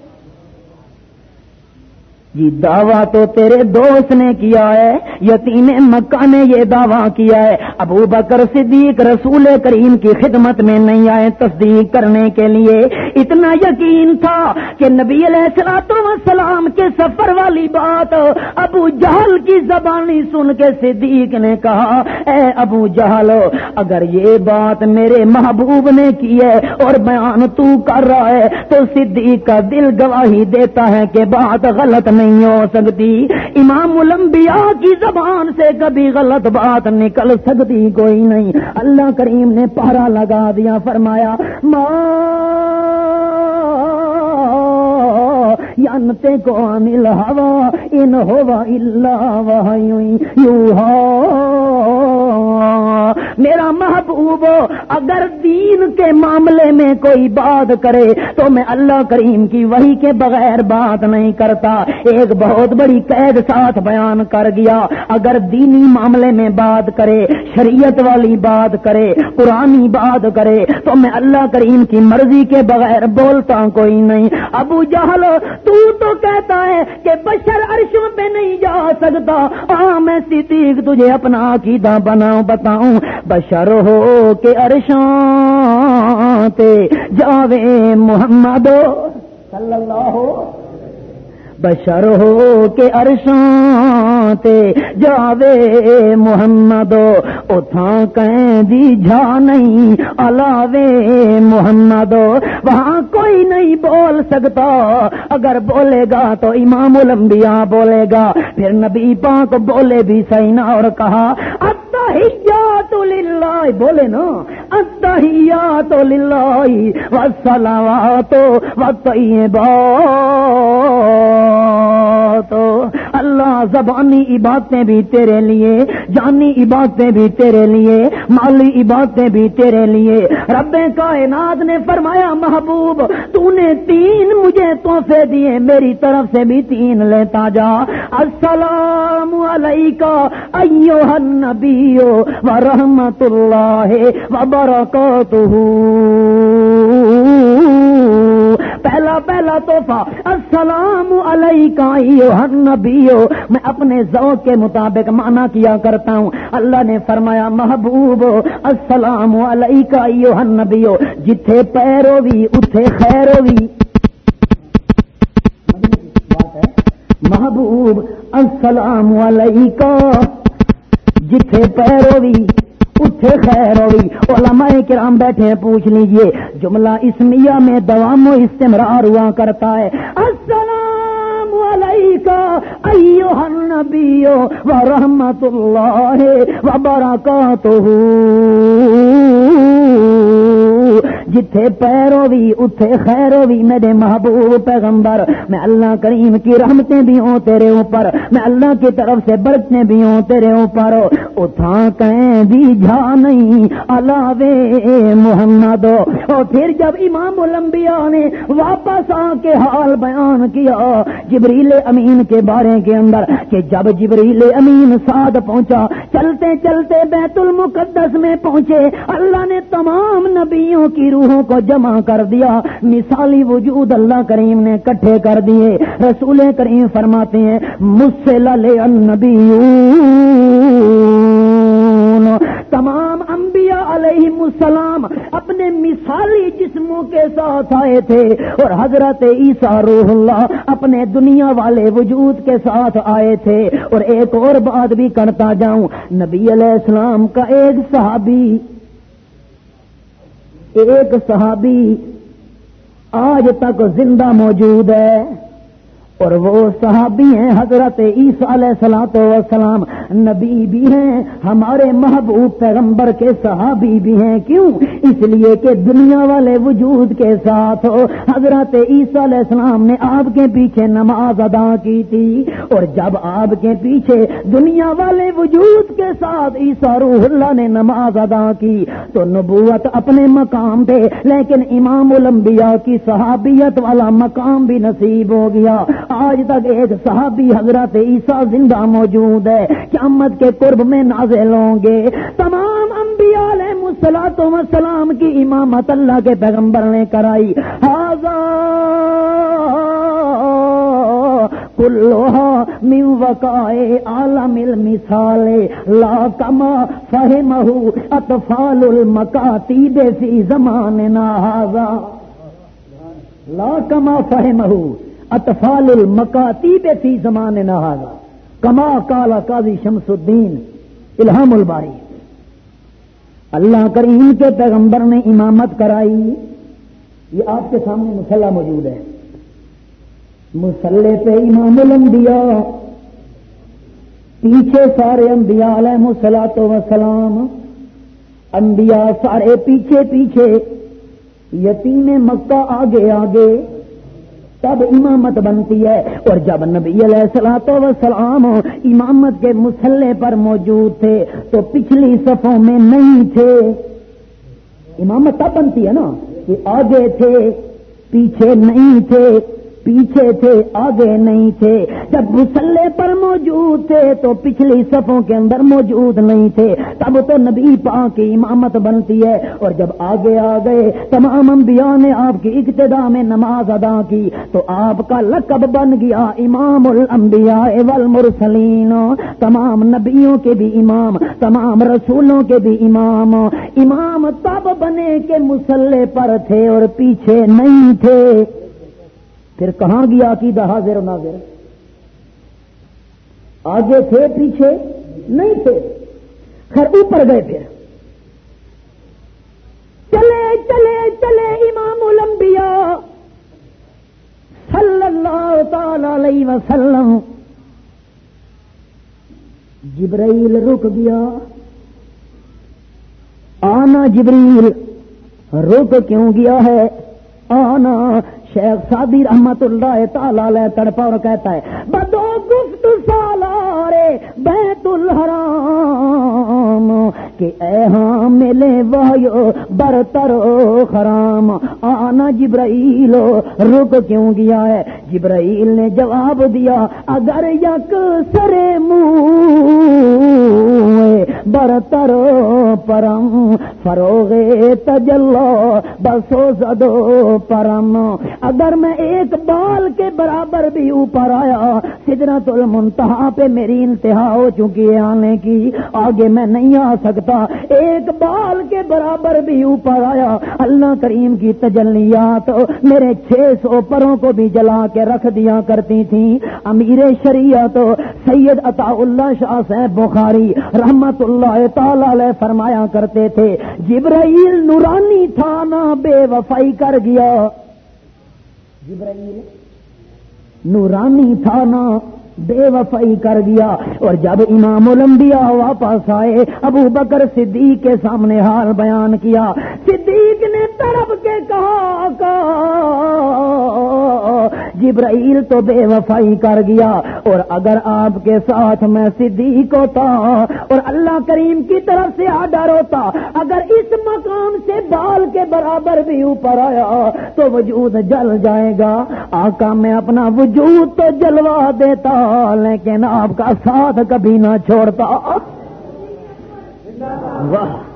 جی دعویٰ تو تیرے دوست نے کیا ہے، یتیم مکہ نے یہ دعویٰ کیا ہے۔ ابو بکر صدیق رسول کریم کی خدمت میں نہیں آئے تصدیق کرنے کے لیے۔ اتنا یقین تھا کہ نبی علیہ السلام کے سفر والی بات ابو جہل کی زبانی سن کے صدیق نے کہا، اے ابو جہل، اگر یہ بات میرے محبوب نے کی ہے اور بیان تو کر رہا ہے، تو صدیق کا دل گواہی دیتا ہے کہ بات غلط نہیں نہیں ہو سکتی۔ امام الانبیاء کی زبان سے کبھی غلط بات نکل سکتی، کوئی نہیں۔ اللہ کریم نے پہرا لگا دیا، فرمایا ماں ینتے کو انل ہوا ان ہوا اللہ یو میرا محبوب، اگر دین کے معاملے میں کوئی بات کرے تو میں اللہ کریم کی وہی کے بغیر بات نہیں کرتا۔ ایک بہت بڑی قید ساتھ بیان کر گیا۔ اگر دینی معاملے میں بات کرے، شریعت والی بات کرے پرانی بات کرے، تو میں اللہ کریم کی مرضی کے بغیر بولتا کوئی نہیں۔ ابو جہل تو تو کہتا ہے کہ بشر عرشوں پہ نہیں جا سکتا۔ ہاں میں صدیق تجھے اپنا عقیدہ بناؤں، بتاؤں۔ بشر ہو کے ارشان جاوے محمد صلی اللہ بشر ہو کے ارشان جاوے محمد اتھا کہیں دی جا نہیں الاوے محمد۔ وہاں کوئی نہیں بول سکتا، اگر بولے گا تو امام الانبیاء بولے گا۔ پھر نبی پاک بولے بھی صحیح نہ اور کہا للہ، بولے نا اتحیات للہ والصلوات والطیبات۔ تو اللہ زبانی عبادتیں بھی تیرے لیے، جانی عبادتیں بھی تیرے لیے، مالی عبادتیں بھی تیرے لیے۔ رب کائنات نے فرمایا، محبوب، تو نے تین مجھے تحفے دیے، میری طرف سے بھی تین لیتا جا۔ السلام علیکہ ایوہ النبی۔ و رحمت اللہ و وبرکاتہ۔ پہلا پہلا توحفہ السلام علیکم نبی میں اپنے ذوق کے مطابق مانا کیا کرتا ہوں۔ اللہ نے فرمایا، محبوب، السلام علیکم نبی جتھے پیرو بھی اتھے خیرو بھی محبوب، السلام علیکم جتھے پیر ہوگی اٹھے خیر ہوئی۔ علماء کرام بیٹھے ہیں، پوچھ لیجیے، جملہ اسمیہ میں دوام و استمرار ہوا کرتا ہے۔ السلام علیکم ایوہ النبی و رحمت اللہ و برکاتہ جتھے پیرو بھی اتھے خیرو بھی میرے محبوب پیغمبر، میں اللہ کریم کی رحمتیں بھی ہوں تیرے اوپر، میں اللہ کی طرف سے برتنے بھی ہوں تیرے اوپر۔ اتھا کہیں بھی جا نہیں علاوے محمد۔ اور پھر جب امام الانبیاء نے واپس آ کے حال بیان کیا جبریل امین کے بارے کے اندر کہ جب جبریل امین ساتھ پہنچا، چلتے چلتے بیت المقدس میں پہنچے، اللہ نے تمام نبیوں کی روح روحوں کو جمع کر دیا۔ مثالی وجود اللہ کریم نے کٹھے کر دیے۔ رسول کریم فرماتے ہیں مجھ سے للے النبی تمام انبیاء علیہ السلام اپنے مثالی جسموں کے ساتھ آئے تھے اور حضرت عیسیٰ روح اللہ اپنے دنیا والے وجود کے ساتھ آئے تھے۔ اور ایک اور بات بھی کرتا جاؤں، نبی علیہ السلام کا ایک صحابی ایک صحابی آج تک زندہ موجود ہے۔ اور وہ صحابی ہیں حضرت عیسیٰ علیہ سلاۃ وسلام نبی بھی ہیں، ہمارے محبوب پیغمبر کے صحابی بھی ہیں، کیوں؟ اس لیے کہ دنیا والے وجود کے ساتھ حضرت عیسیٰ علیہ السلام نے آپ کے پیچھے نماز ادا کی تھی، اور جب آپ کے پیچھے دنیا والے وجود کے ساتھ عیسیٰ روح اللہ نے نماز ادا کی، تو نبوت اپنے مقام پہ، لیکن امام الانبیاء کی صحابیت والا مقام بھی نصیب ہو گیا۔ آج تک ایک صحابی حضرت عیسیٰ زندہ موجود ہے۔ قیامت کے قرب میں نازل ہوں گے۔ تمام انبیاء علیہ مسلاط وسلام کی امامت اللہ کے پیغمبر نے کرائی۔ حاضر کلوہا من وقائے عالم المثال لا کما فہمہ اطفال المکاتیب فی زماننا حاضا لا کما فہمہ اطفال المکاتیب فی زمان نہاگا، کما کالا قاضی شمس الدین الہام الباری۔ اللہ کریم کے پیغمبر نے امامت کرائی۔ یہ آپ کے سامنے مسلح موجود ہے۔ مسلح پہ امام الانبیاء، پیچھے سارے انبیاء علیہ مسلاط وسلام انبیاء سارے پیچھے پیچھے، یتیم مکہ آگے آگے تب امامت بنتی ہے۔ اور جب نبی علیہ سلاط وسلام امامت کے مسلح پر موجود تھے، تو پچھلی صفوں میں نہیں تھے۔ امامت تب بنتی ہے نا کہ آگے تھے، پیچھے نہیں تھے۔ پیچھے تھے، آگے نہیں تھے۔ جب مسلح پر موجود تھے تو پچھلی صفوں کے اندر موجود نہیں تھے۔ تب تو نبی پا کی امامت بنتی ہے۔ اور جب آگے آ گئے، تمام انبیاء نے آپ کی ابتدا میں نماز ادا کی۔ تو آپ کا لقب بن گیا امام الانبیاء والمرسلین۔ تمام نبیوں کے بھی امام، تمام رسولوں کے بھی امام۔ امام تب بنے کے مسلح پر تھے اور پیچھے نہیں تھے۔ پھر کہاں گیا عقیدہ حاضر و ناظر؟ آگے تھے پیچھے؟ نہیں تھے۔ خیر، اوپر گئے پھر۔ چلے چلے چلے امام الانبیاء صلی اللہ تعالی علیہ وسلم۔ جبرائیل رک گیا۔ آنا جبریل رک کیوں گیا ہے؟ آنا شیخ سادی رحمت اللہ تعالی تڑپا اور کہتا ہے، بدو گفت سالارے بیت الحرام، کہ اے ہاں ملے وایو برتر خرام، آنا جبرائیل، رک کیوں گیا ہے؟ جبرائیل نے جواب دیا، اگر یک سرے منہ برتر پرم فروغے تجلو بسو زدو پرم۔ اگر میں ایک بال کے برابر بھی اوپر آیا، سجرت المنتہا پہ میری انتہا ہو چکی ہے آنے کی۔ آگے میں نہیں آ سکتا۔ ایک بال کے برابر بھی اوپر آیا۔ اللہ کریم کی تجلیات میرے چھ سو پروں کو بھی جلا کے رکھ دیا کرتی تھی امیر شریعت سید عطا اللہ شاہ صاحب بخاری رحمت اللہ اللہ تعالی فرمایا کرتے تھے، جبرائیل نورانی تھا نا بے وفائی کر گیا۔ جبرائیل نورانی تھا نا بے وفائی کر گیا اور جب امام الانبیاء واپس آئے، ابو بکر صدیق کے سامنے حال بیان کیا۔ صدیق نے تڑپ کے کہا جبرائیل تو بے وفائی کر گیا اور اگر آپ کے ساتھ میں صدیق ہوتا اور اللہ کریم کی طرف سے آڈر ہوتا، اگر اس مقام سے بال کے برابر بھی اوپر آیا تو وجود جل جائے گا۔ آقا، میں اپنا وجود تو جلوا دیتا لیکن آپ کا ساتھ کبھی نہ چھوڑتا۔ واہ!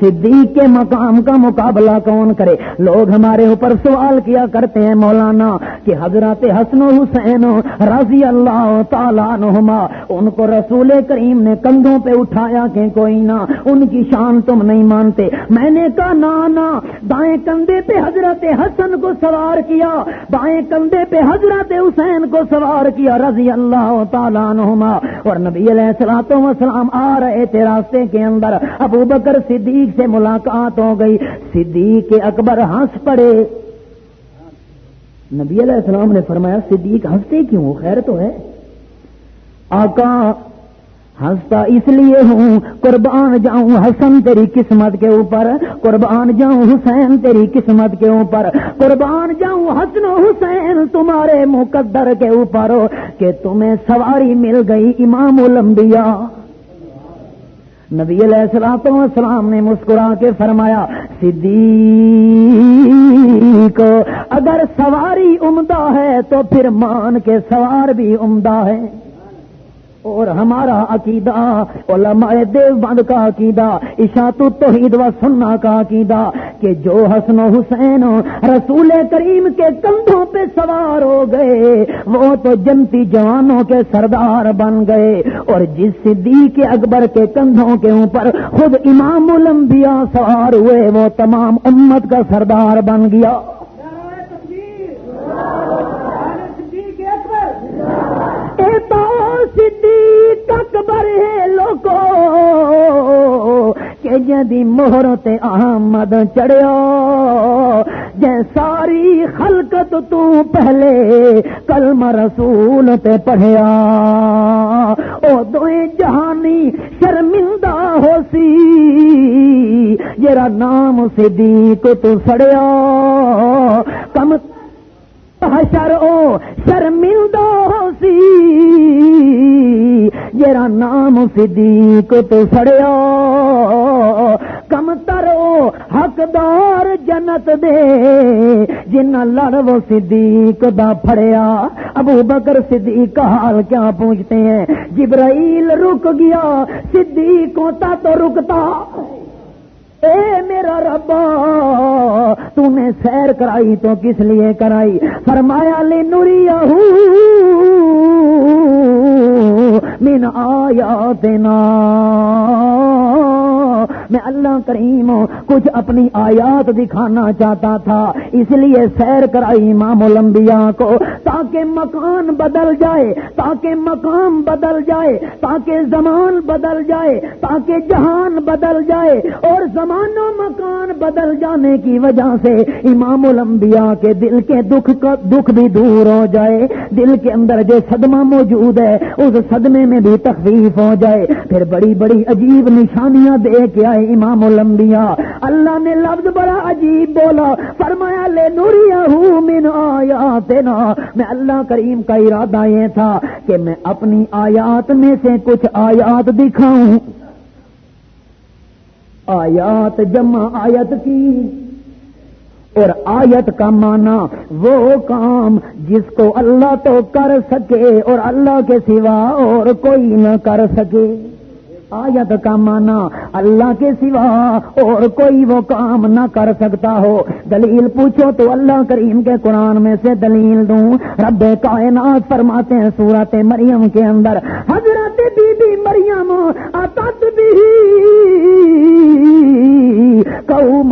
صدیق کے مقام کا مقابلہ کون کرے؟ لوگ ہمارے اوپر سوال کیا کرتے ہیں مولانا کہ حضرت حسن و حسین رضی اللہ تعالیٰ نما ان کو رسول کریم نے کندھوں پہ اٹھایا کہ کوئی نہ، ان کی شان تم نہیں مانتے۔ میں نے کہا، نہ دائیں کندھے پہ حضرت حسن کو سوار کیا، بائیں کندھے پہ حضرت حسین کو سوار کیا رضی اللہ تعالیٰ نما اور نبی علیہ السلام آ رہے تھے راستے کے اندر، ابو بکر صدیق سے ملاقات ہو گئی۔ صدیق اکبر ہنس پڑے۔ نبی علیہ السلام نے فرمایا، صدیق ہنستے کیوں خیر تو ہے۔ آقا، ہنستا اس لیے ہوں، قربان جاؤں حسن تیری قسمت کے اوپر، قربان جاؤں حسین تیری قسمت کے اوپر، قربان جاؤں حسن و حسین تمہارے مقدر کے اوپر، کہ تمہیں سواری مل گئی امام الانبیاء۔ نبی علیہ السلام اسلام نے مسکرا کے فرمایا، صدیق، اگر سواری عمدہ ہے تو پھر مان کے سوار بھی عمدہ ہے۔ اور ہمارا عقیدہ، علماء دیوبند کا عقیدہ اشاط توحید و سننا کا عقیدہ کہ جو حسن و حسین رسول کریم کے کندھوں پہ سوار ہو گئے، وہ تو جنتی جوانوں کے سردار بن گئے۔ اور جس صدیق کے اکبر کے کندھوں کے اوپر خود امام الانبیاء سوار ہوئے، وہ تمام امت کا سردار بن گیا۔ کہ جدی مہر تے احمد چڑھیا۔ جے ساری خلقت تو پہلے کلم رسول تے پڑھیا۔ او دوئے جہانی شرمندہ ہو سی جرا نام صدیق تو سڑیا کم حشر او شرمندہ جرا نام صدیق تو سڑیا۔ کم ترو حقدار جنت دے جنا لڑ وہ صدیق دا پھڑیا۔ ابو بکر صدیق کا حال کیا پوچھتے ہیں؟ جبرائیل رک گیا صدیق ہوتا تو رکتا۔ اے میرا ربا تو نے سیر کرائی تو کس لیے کرائی؟ فرمایا لے نوری من آیا دینا میں اللہ کریم کچھ اپنی آیات دکھانا چاہتا تھا، اس لیے سیر کرائی امام الانبیاء کو، تاکہ مکان بدل جائے، تاکہ مقام بدل جائے، تاکہ زمان بدل جائے، تاکہ جہان بدل جائے اور زمان و مکان بدل جانے کی وجہ سے امام الانبیاء کے دل کے دکھ کا دکھ بھی دور ہو جائے۔ دل کے اندر جو صدمہ موجود ہے، اس صدمے میں بھی تخفیف ہو جائے۔ پھر بڑی بڑی عجیب نشانیاں دے کے آئے۔ امام الانبیاء۔ اللہ نے لفظ بڑا عجیب بولا۔ فرمایا، لے نوریا ہوں من آیات میں اللہ کریم کا ارادہ یہ تھا کہ میں اپنی آیات میں سے کچھ آیات دکھاؤں۔ آیات جمع آیت کی۔ اور آیت کا معنی وہ کام جس کو اللہ تو کر سکے اور اللہ کے سوا اور کوئی نہ کر سکے۔ آیت کا مانا اللہ کے سوا اور کوئی وہ کام نہ کر سکتا ہو۔ دلیل پوچھو تو اللہ کریم کے قرآن میں سے دلیل دوں۔ رب کائنات فرماتے ہیں سورت مریم کے اندر، حضرت بی بی مریم اتت بھی کو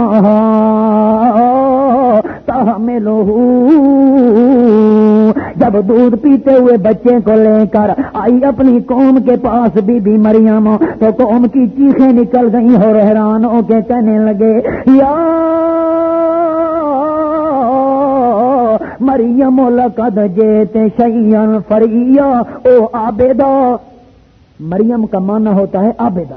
جب دودھ پیتے ہوئے بچے کو لے کر آئی اپنی قوم کے پاس بی بی مریم، تو قوم کی چیخیں نکل گئی اور حیران ہو کے کہنے لگے، یا مریم، لقد جیتے شیئن فریا او آبیدا مریم کا معنی ہوتا ہے آبیدا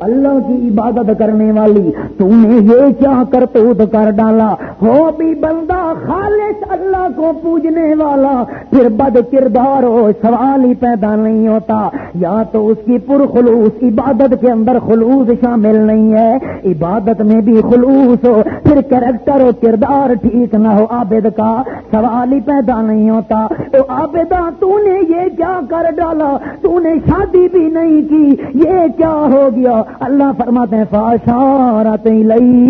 اللہ کی عبادت کرنے والی، تو نے یہ کیا کر تو کر ڈالا؟ ہو بھی بندہ خالص اللہ کو پوجنے والا، پھر بد کردار ہو سوال ہی پیدا نہیں ہوتا۔ یا تو اس کی پر خلوص عبادت کے اندر خلوص شامل نہیں ہے، عبادت میں بھی خلوص ہو، پھر کریکٹر ہو کردار ٹھیک نہ ہو عابد کا سوال ہی پیدا نہیں ہوتا۔ تو آبدا تو نے یہ کیا کر ڈالا؟ تو نے شادی بھی نہیں کی، یہ کیا ہو گیا؟ اللہ فرماتے ہیں فاشارت لئی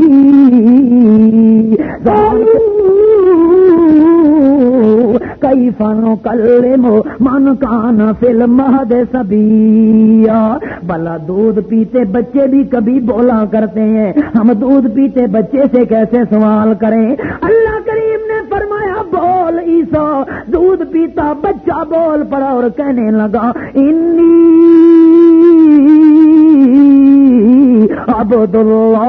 کئی فنو کل من کان فلم سبھی بلا دودھ پیتے بچے بھی کبھی بولا کرتے ہیں، ہم دودھ پیتے بچے سے کیسے سوال کریں؟ اللہ کریم نے فرمایا، بول عیسا دودھ پیتا بچہ بول پڑا اور کہنے لگا، انی عبد اللہ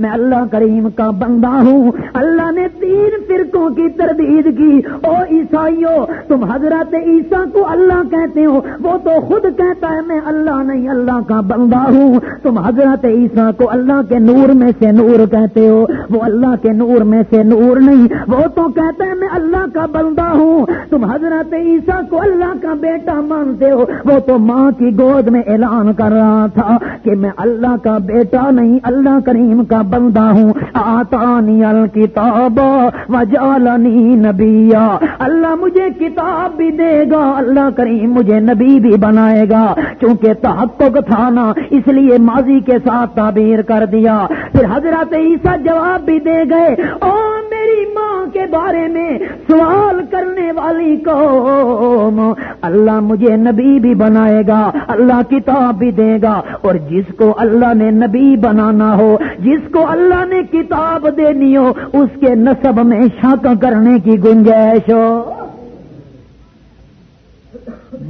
میں اللہ کریم کا بندہ ہوں۔ اللہ نے تین فرقوں کی تردید کی۔ او عیسائیوں تم حضرت عیسیٰ کو اللہ کہتے ہو۔ وہ تو خود کہتا ہے، میں اللہ نہیں، اللہ کا بندہ ہوں۔ تم حضرت عیسیٰ کو اللہ کے نور میں سے نور کہتے ہو۔ وہ اللہ کے نور میں سے نور نہیں، وہ تو کہتا ہے، میں اللہ کا بندہ ہوں۔ تم حضرت عیسیٰ کو اللہ کا بیٹا مانتے ہو۔ وہ تو ماں کی گود میں اعلان کر رہا تھا کہ میں اللہ کا بیٹا نہیں، اللہ کریم کا بندہ ہوں۔ آتانی الکتاب وجالنی نبیا۔ اللہ مجھے کتاب بھی دے گا، اللہ کریم مجھے نبی بھی بنائے گا۔ کیونکہ تحقق تھا نا، اس لیے ماضی کے ساتھ تعبیر کر دیا۔ پھر حضرت عیسیٰ جواب بھی دے گئے اور میری ماں کے بارے میں سوال کرنے والی قوم، اللہ مجھے نبی بھی بنائے گا، اللہ کتاب بھی دے گا۔ اور جس کو اللہ نے نبی بنانا ہو، جس کو اللہ نے کتاب دینی ہو، اس کے نصب میں شک کرنے کی گنجائش ہو۔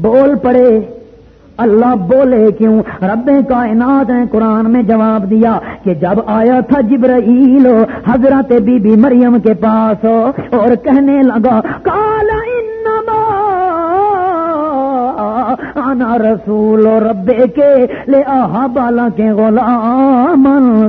بول پڑے، اللہ بولے کیوں؟ رب کائنات نے قرآن میں جواب دیا کہ جب آیا تھا جبرائیل، حضرت بی بی مریم کے پاس، اور کہنے لگا کالا آنا رسول اور ربے کے لے آہا بالا کے غلام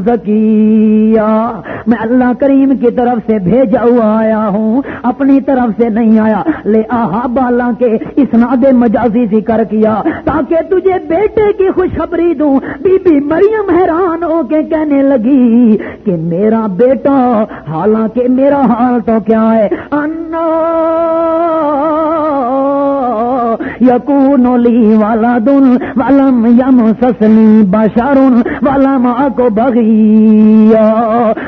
زکیہ۔ میں اللہ کریم کی طرف سے بھیجا ہوا آیا ہوں، اپنی طرف سے نہیں آیا۔ لے آہا بالا کے اسناد مجازی ذکر کیا، تاکہ تجھے بیٹے کی خوشخبری دوں۔ بی بی مریم حیران ہو کے کہنے لگی کہ میرا بیٹا، حالانکہ میرا حال تو کیا ہے؟ انا یقون لی والا دن والم یم سسلی بشارن والا ماں کو بغی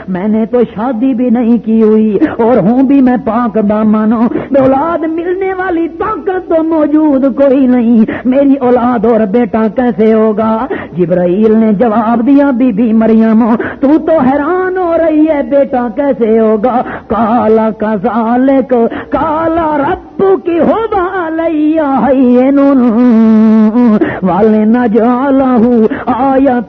میں نے تو شادی بھی نہیں کی ہوئی، اور ہوں بھی میں پاک دامانو اولاد ملنے والی طاقت تو موجود کوئی نہیں۔ میری اولاد اور بیٹا کیسے ہوگا؟ جبرائیل نے جواب دیا، بی بی مریم، تو تو حیران ہو رہی ہے، بیٹا کیسے ہوگا؟ کالا کا کالا رب کی ہوگا لیا والے نہ جالا ہوں آیا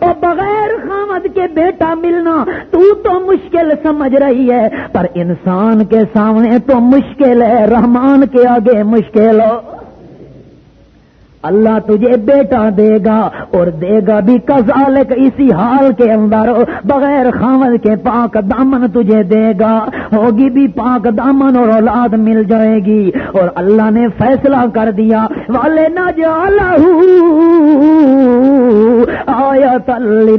او بغیر خامد کے بیٹا ملنا، تو تو مشکل سمجھ رہی ہے، پر انسان کے سامنے تو مشکل ہے، رحمان کے آگے مشکل. ہو اللہ تجھے بیٹا دے گا اور دے گا بھی کزالک اسی حال کے اندر، بغیر خامل کے پاک دامن تجھے دے گا، ہوگی بھی پاک دامن اور اولاد مل جائے گی۔ اور اللہ نے فیصلہ کر دیا والے نہ جالا آیا تل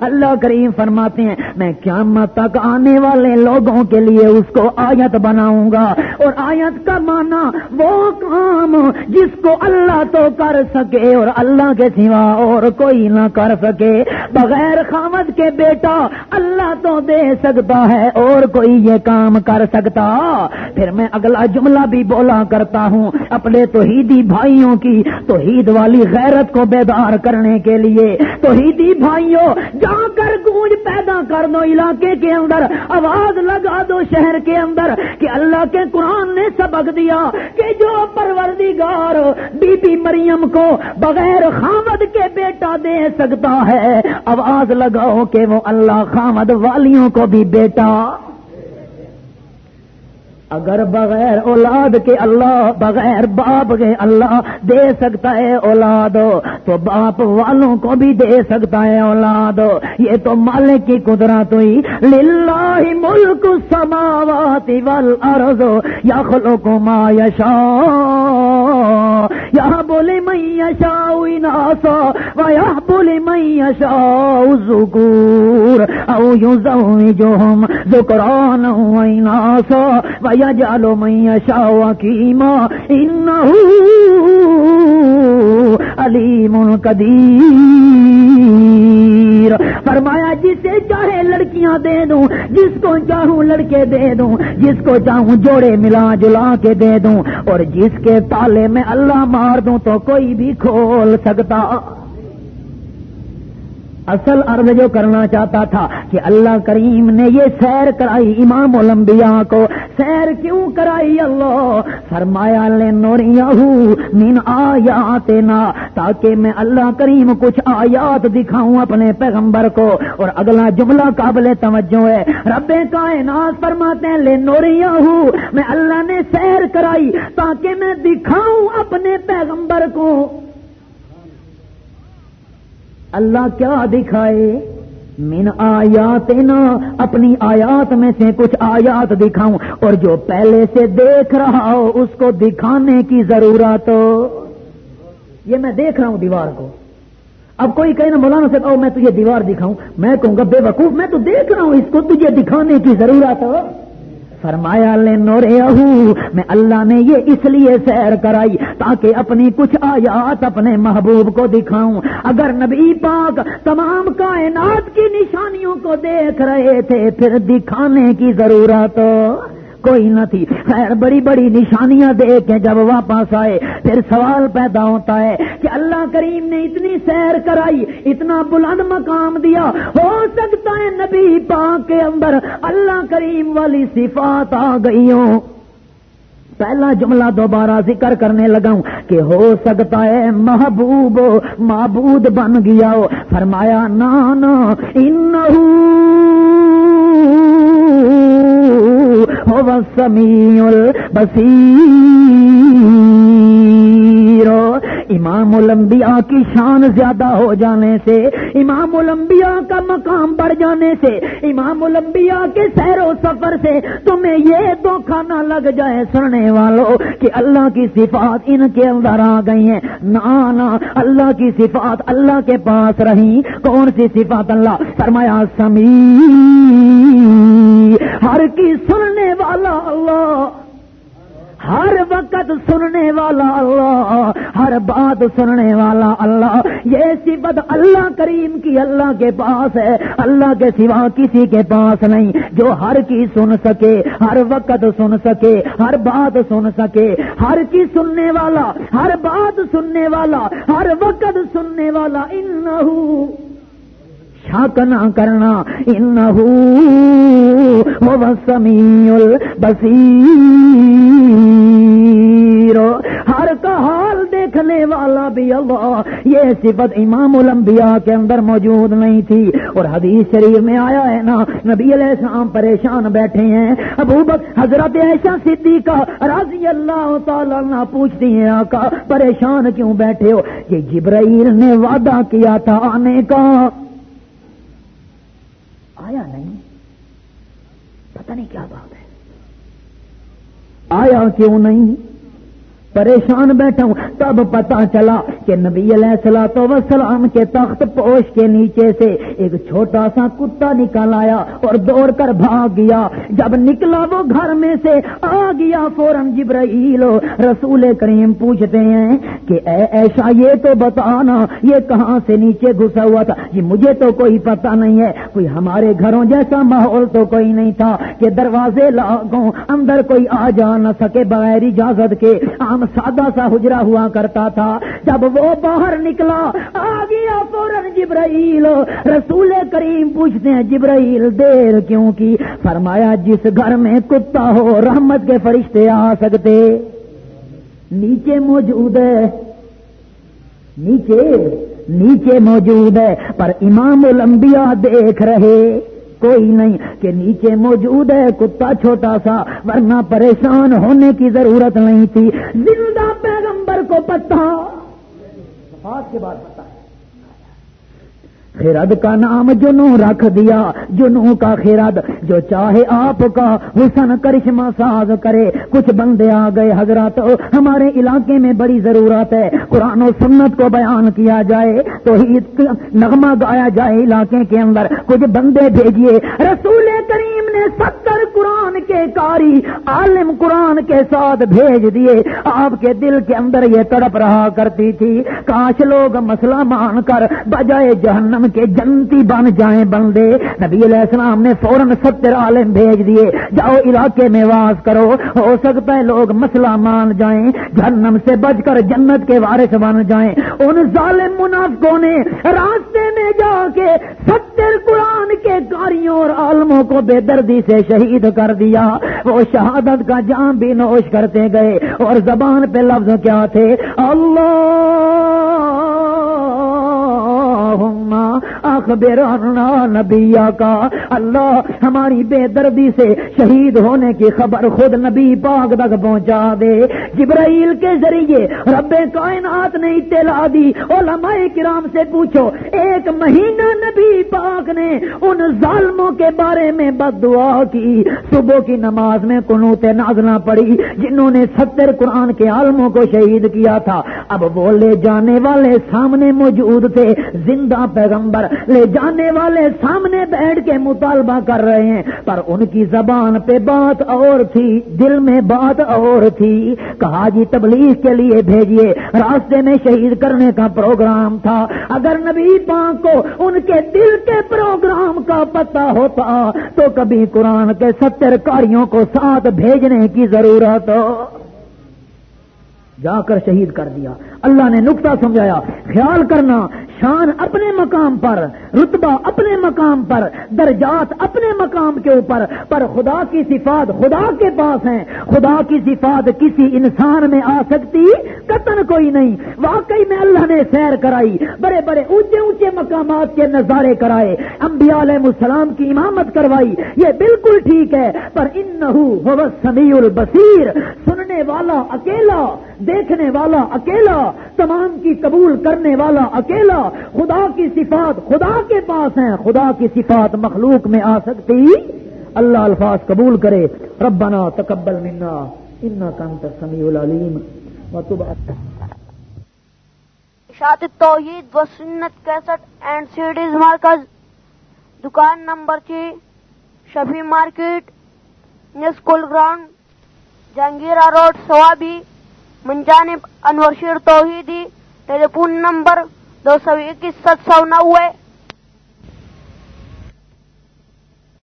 اللہ کریم فرماتے ہیں، میں قیامت تک آنے والے لوگوں کے لیے اس کو آیت بناؤں گا۔ اور آیت کا مانا وہ کام جس کو اللہ تو کر سکے اور اللہ کے سوا اور کوئی نہ کر سکے۔ بغیر خامد کے بیٹا اللہ تو دے سکتا ہے اور کوئی یہ کام کر سکتا۔ پھر میں اگلا جملہ بھی بولا کرتا ہوں اپنے توحیدی بھائیوں کی۔ توحید والی غیرت کو بیدار کرنے کے لیے۔ توحیدی بھائیوں، جا کر گونج پیدا کر دو علاقے کے اندر۔ آواز لگا دو شہر کے اندر کہ اللہ کے قرآن نے سبق دیا۔ کہ جو پروردگار بی بی مریم کو بغیر خامد کے بیٹا دے سکتا ہے، آواز لگاؤ کہ وہ اللہ خامد والیوں کو بھی بیٹا۔ اگر بغیر اولاد کے اللہ، بغیر باپ کے اللہ دے سکتا ہے اولاد، تو باپ والوں کو بھی دے سکتا ہے اولاد۔ یہ تو مالک کی قدرت ہوئی۔ للہ ملک سماوات والارض یخلق ما یشاء۔ یا بولے میں شاؤ ناسا و یا بولے میں شاؤ ذکور او یو جو ہم ذکران ناسا و جالو میں شاؤ کیما ان علیم قدیر فرمایا جسے چاہے لڑکیاں دے دوں، جس کو چاہوں لڑکے دے دوں، جس کو چاہوں جوڑے ملا جلا کے دے دوں، اور جس کے تالے میں اللہ مار دوں تو کوئی بھی کھول سکتا۔ اصل عرض جو کرنا چاہتا تھا کہ اللہ کریم نے یہ سیر کرائی امام الانبیاء کو۔ سیر کیوں کرائی اللہ؟ فرمایا، لے نوریا مین آیات نا تاکہ میں اللہ کریم کچھ آیات دکھاؤں اپنے پیغمبر کو۔ اور اگلا جملہ قابل توجہ ہے۔ رب کائنات فرماتے ہیں، لے نوریا میں اللہ نے سیر کرائی تاکہ میں دکھاؤں اپنے پیغمبر کو۔ اللہ کیا دکھائے؟ من آیات نا اپنی آیات میں سے کچھ آیات دکھاؤں۔ اور جو پہلے سے دیکھ رہا ہو، اس کو دکھانے کی ضرورت۔ ہو یہ میں دیکھ رہا ہوں دیوار کو۔ اب کوئی کہنا مولانا سے کہو میں تجھے دیوار دکھاؤں۔ میں کہوں گا، بے وقوف، میں تو دیکھ رہا ہوں، اس کو تجھے دکھانے کی ضرورت۔ ہو فرمایا، لے نورے میں اللہ نے یہ اس لیے سیر کرائی تاکہ اپنی کچھ آیات اپنے محبوب کو دکھاؤں۔ اگر نبی پاک تمام کائنات کی نشانیوں کو دیکھ رہے تھے، پھر دکھانے کی ضرورت کوئی نہ تھی۔ خیر، بڑی بڑی نشانیاں دیکھ کے جب واپس آئے، پھر سوال پیدا ہوتا ہے کہ اللہ کریم نے اتنی سیر کرائی، اتنا بلند مقام دیا۔ ہو سکتا ہے نبی پاک کے اندر اللہ کریم والی صفات آ گئی ہوں۔ پہلا جملہ دوبارہ ذکر کرنے لگا ہوں کہ ہو سکتا ہے محبوب معبود بن گیا ہو۔ فرمایا، نانا ان هو السميع البصير. امام الانبیاء کی شان زیادہ ہو جانے سے، امام الانبیاء کا مقام بڑھ جانے سے، امام الانبیاء کے سیر و سفر سے تمہیں یہ تو کھانا لگ جائے سننے والوں کہ اللہ کی صفات ان کے اندر آ گئی ہیں۔ نہ اللہ کی صفات اللہ کے پاس رہی کون سی صفات اللہ؟ فرمایا سمی ہر کی سننے والا اللہ، ہر وقت سننے والا اللہ، ہر بات سننے والا اللہ۔ یہ صفت اللہ کریم کی اللہ کے پاس ہے۔ اللہ کے سوا کسی کے پاس نہیں۔ جو ہر کی سن سکے، ہر وقت سن سکے، ہر بات سن سکے۔ ہر کی سننے والا، ہر بات سننے والا، ہر وقت سننے والا ان شک نہ کرنا ان سمیع البصیر ہر کا حال دیکھنے والا بھی اللہ، یہ صفت امام الانبیاء کے اندر موجود نہیں تھی۔ اور حدیث شریف میں آیا ہے نا، نبی علیہ السلام پریشان بیٹھے ہیں۔ ابو بک حضرت ایسا صدیقہ رضی اللہ تعالی نہ پوچھتی ہیں، آقا، پریشان کیوں بیٹھے ہو؟ یہ جبرائیل نے وعدہ کیا تھا آنے کا۔ آیا نہیں؟ پتہ نہیں کیا بات ہے۔ آیا کیوں نہیں؟ پریشان بیٹھا ہوں۔ تب پتا چلا کہ نبی علیہ السلاط وسلام کے تخت پوش کے نیچے سے ایک چھوٹا سا کتا نکل آیا اور دوڑ کر بھاگ گیا۔ جب نکلا وہ گھر میں سے آ گیا فوراً جبرائیل۔ رسول کریم پوچھتے ہیں کہ اے ایسا یہ تو بتانا، یہ کہاں سے نیچے گھسا ہوا تھا؟ جی مجھے تو کوئی پتہ نہیں ہے۔ کوئی ہمارے گھروں جیسا ماحول تو کوئی نہیں تھا کہ دروازے لاگوں، اندر کوئی آ جا نہ سکے بغیر اجازت کے۔ سادہ سا حجرا ہوا کرتا تھا۔ جب وہ باہر نکلا آ گیا فوراً جبرائیل، رسول کریم پوچھتے ہیں، جبرائیل دیر کیوں کی؟ فرمایا، جس گھر میں کتا ہو، رحمت کے فرشتے آ سکتے۔ نیچے موجود ہے۔ نیچے نیچے موجود ہے، پر امام الانبیاء دیکھ رہے۔ کوئی نہیں کہ نیچے موجود ہے کتا چھوٹا سا، ورنہ پریشان ہونے کی ضرورت نہیں تھی۔ زندہ پیغمبر کو پتا کے بعد۔ خرد کا نام جنو رکھ دیا جنو کا خرد، جو چاہے آپ کا حسن کرشمہ ساز کرے۔ کچھ بندے آ گئے حضرات، ہمارے علاقے میں بڑی ضرورت ہے۔ قرآن و سنت کو بیان کیا جائے تو نغمہ گایا جائے علاقے کے اندر۔ کچھ بندے بھیجیے۔ رسول کریم نے ستر قرآن کے کاری عالم قرآن کے ساتھ بھیج دیے۔ آپ کے دل کے اندر یہ تڑپ رہا کرتی تھی۔ کاش لوگ مسئلہ مان کر، بجائے جہنم کے جنتی بن جائیں بندے۔ نبی علیہ السلام نے فوراً ستر عالم بھیج دیے۔ جاؤ علاقے میں واس کرو۔ ہو سکتا ہے لوگ مسئلہ مان جائیں۔ جہنم سے بچ کر جنت کے وارث بن جائیں۔ ان ظالم منافقوں نے راستے میں جا کے ستر قرآن کے کاریوں اور عالموں کو بے دردی سے شہید کر دیا۔ وہ شہادت کا جام بھی نوش کرتے گئے۔ اور زبان پہ لفظ کیا تھے؟ اللہ! اخبر نبی کا اللہ ہماری بے دردی سے شہید ہونے کی خبر خود نبی پاک تک پہنچا دے۔ جبرائیل کے ذریعے رب کائنات نے اطلاع دی۔ علماء کرام سے پوچھو، ایک مہینہ نبی پاک نے ان ظالموں کے بارے میں بد دعا کی؟ صبح کی نماز میں کنوتے نازنا پڑی جنہوں نے ستر قرآن کے عالموں کو شہید کیا تھا۔ اب وہ لے جانے والے سامنے موجود تھے۔ زندہ پیغمبر لے جانے والے سامنے بیٹھ کے مطالبہ کر رہے ہیں۔ پر ان کی زبان پہ بات اور تھی، دل میں بات اور تھی۔ کہا جی تبلیغ کے لیے بھیجیے۔ راستے میں شہید کرنے کا پروگرام تھا۔ اگر نبی پاک کو ان کے دل کے پروگرام کا پتہ ہوتا تو کبھی قرآن کے ستر کاریوں کو ساتھ بھیجنے کی ضرورت۔ جا کر شہید کر دیا۔ اللہ نے نقطہ سمجھایا۔ خیال کرنا شان اپنے مقام پر، رتبہ اپنے مقام پر، درجات اپنے مقام کے اوپر، پر خدا کی صفات خدا کے پاس ہیں۔ خدا کی صفات کسی انسان میں آ سکتی قطن کوئی نہیں۔ واقعی میں اللہ نے سیر کرائی، بڑے بڑے اونچے اونچے مقامات کے نظارے کرائے۔ انبیاء علیہ السلام کی امامت کروائی، یہ بالکل ٹھیک ہے۔ پر ان سمیع البصیر، سننے والا اکیلا، دیکھنے والا اکیلا، تمام کی قبول کرنے والا اکیلا خدا کی صفات، خدا کے پاس ہیں، خدا کی صفات مخلوق میں آ سکتی۔ اللہ الفاظ قبول کرے۔ ربنا تقبل منا ان کا سمیع العلیم۔ شاد توحید و سنت کیسٹ اینڈ سیڈیز مارکز دکان نمبر چھ Shafi market school ground, Jahangira road Swabi منجانب Anwar Sher Tauheedi, telephone number دو سو اکیس سات سو نوے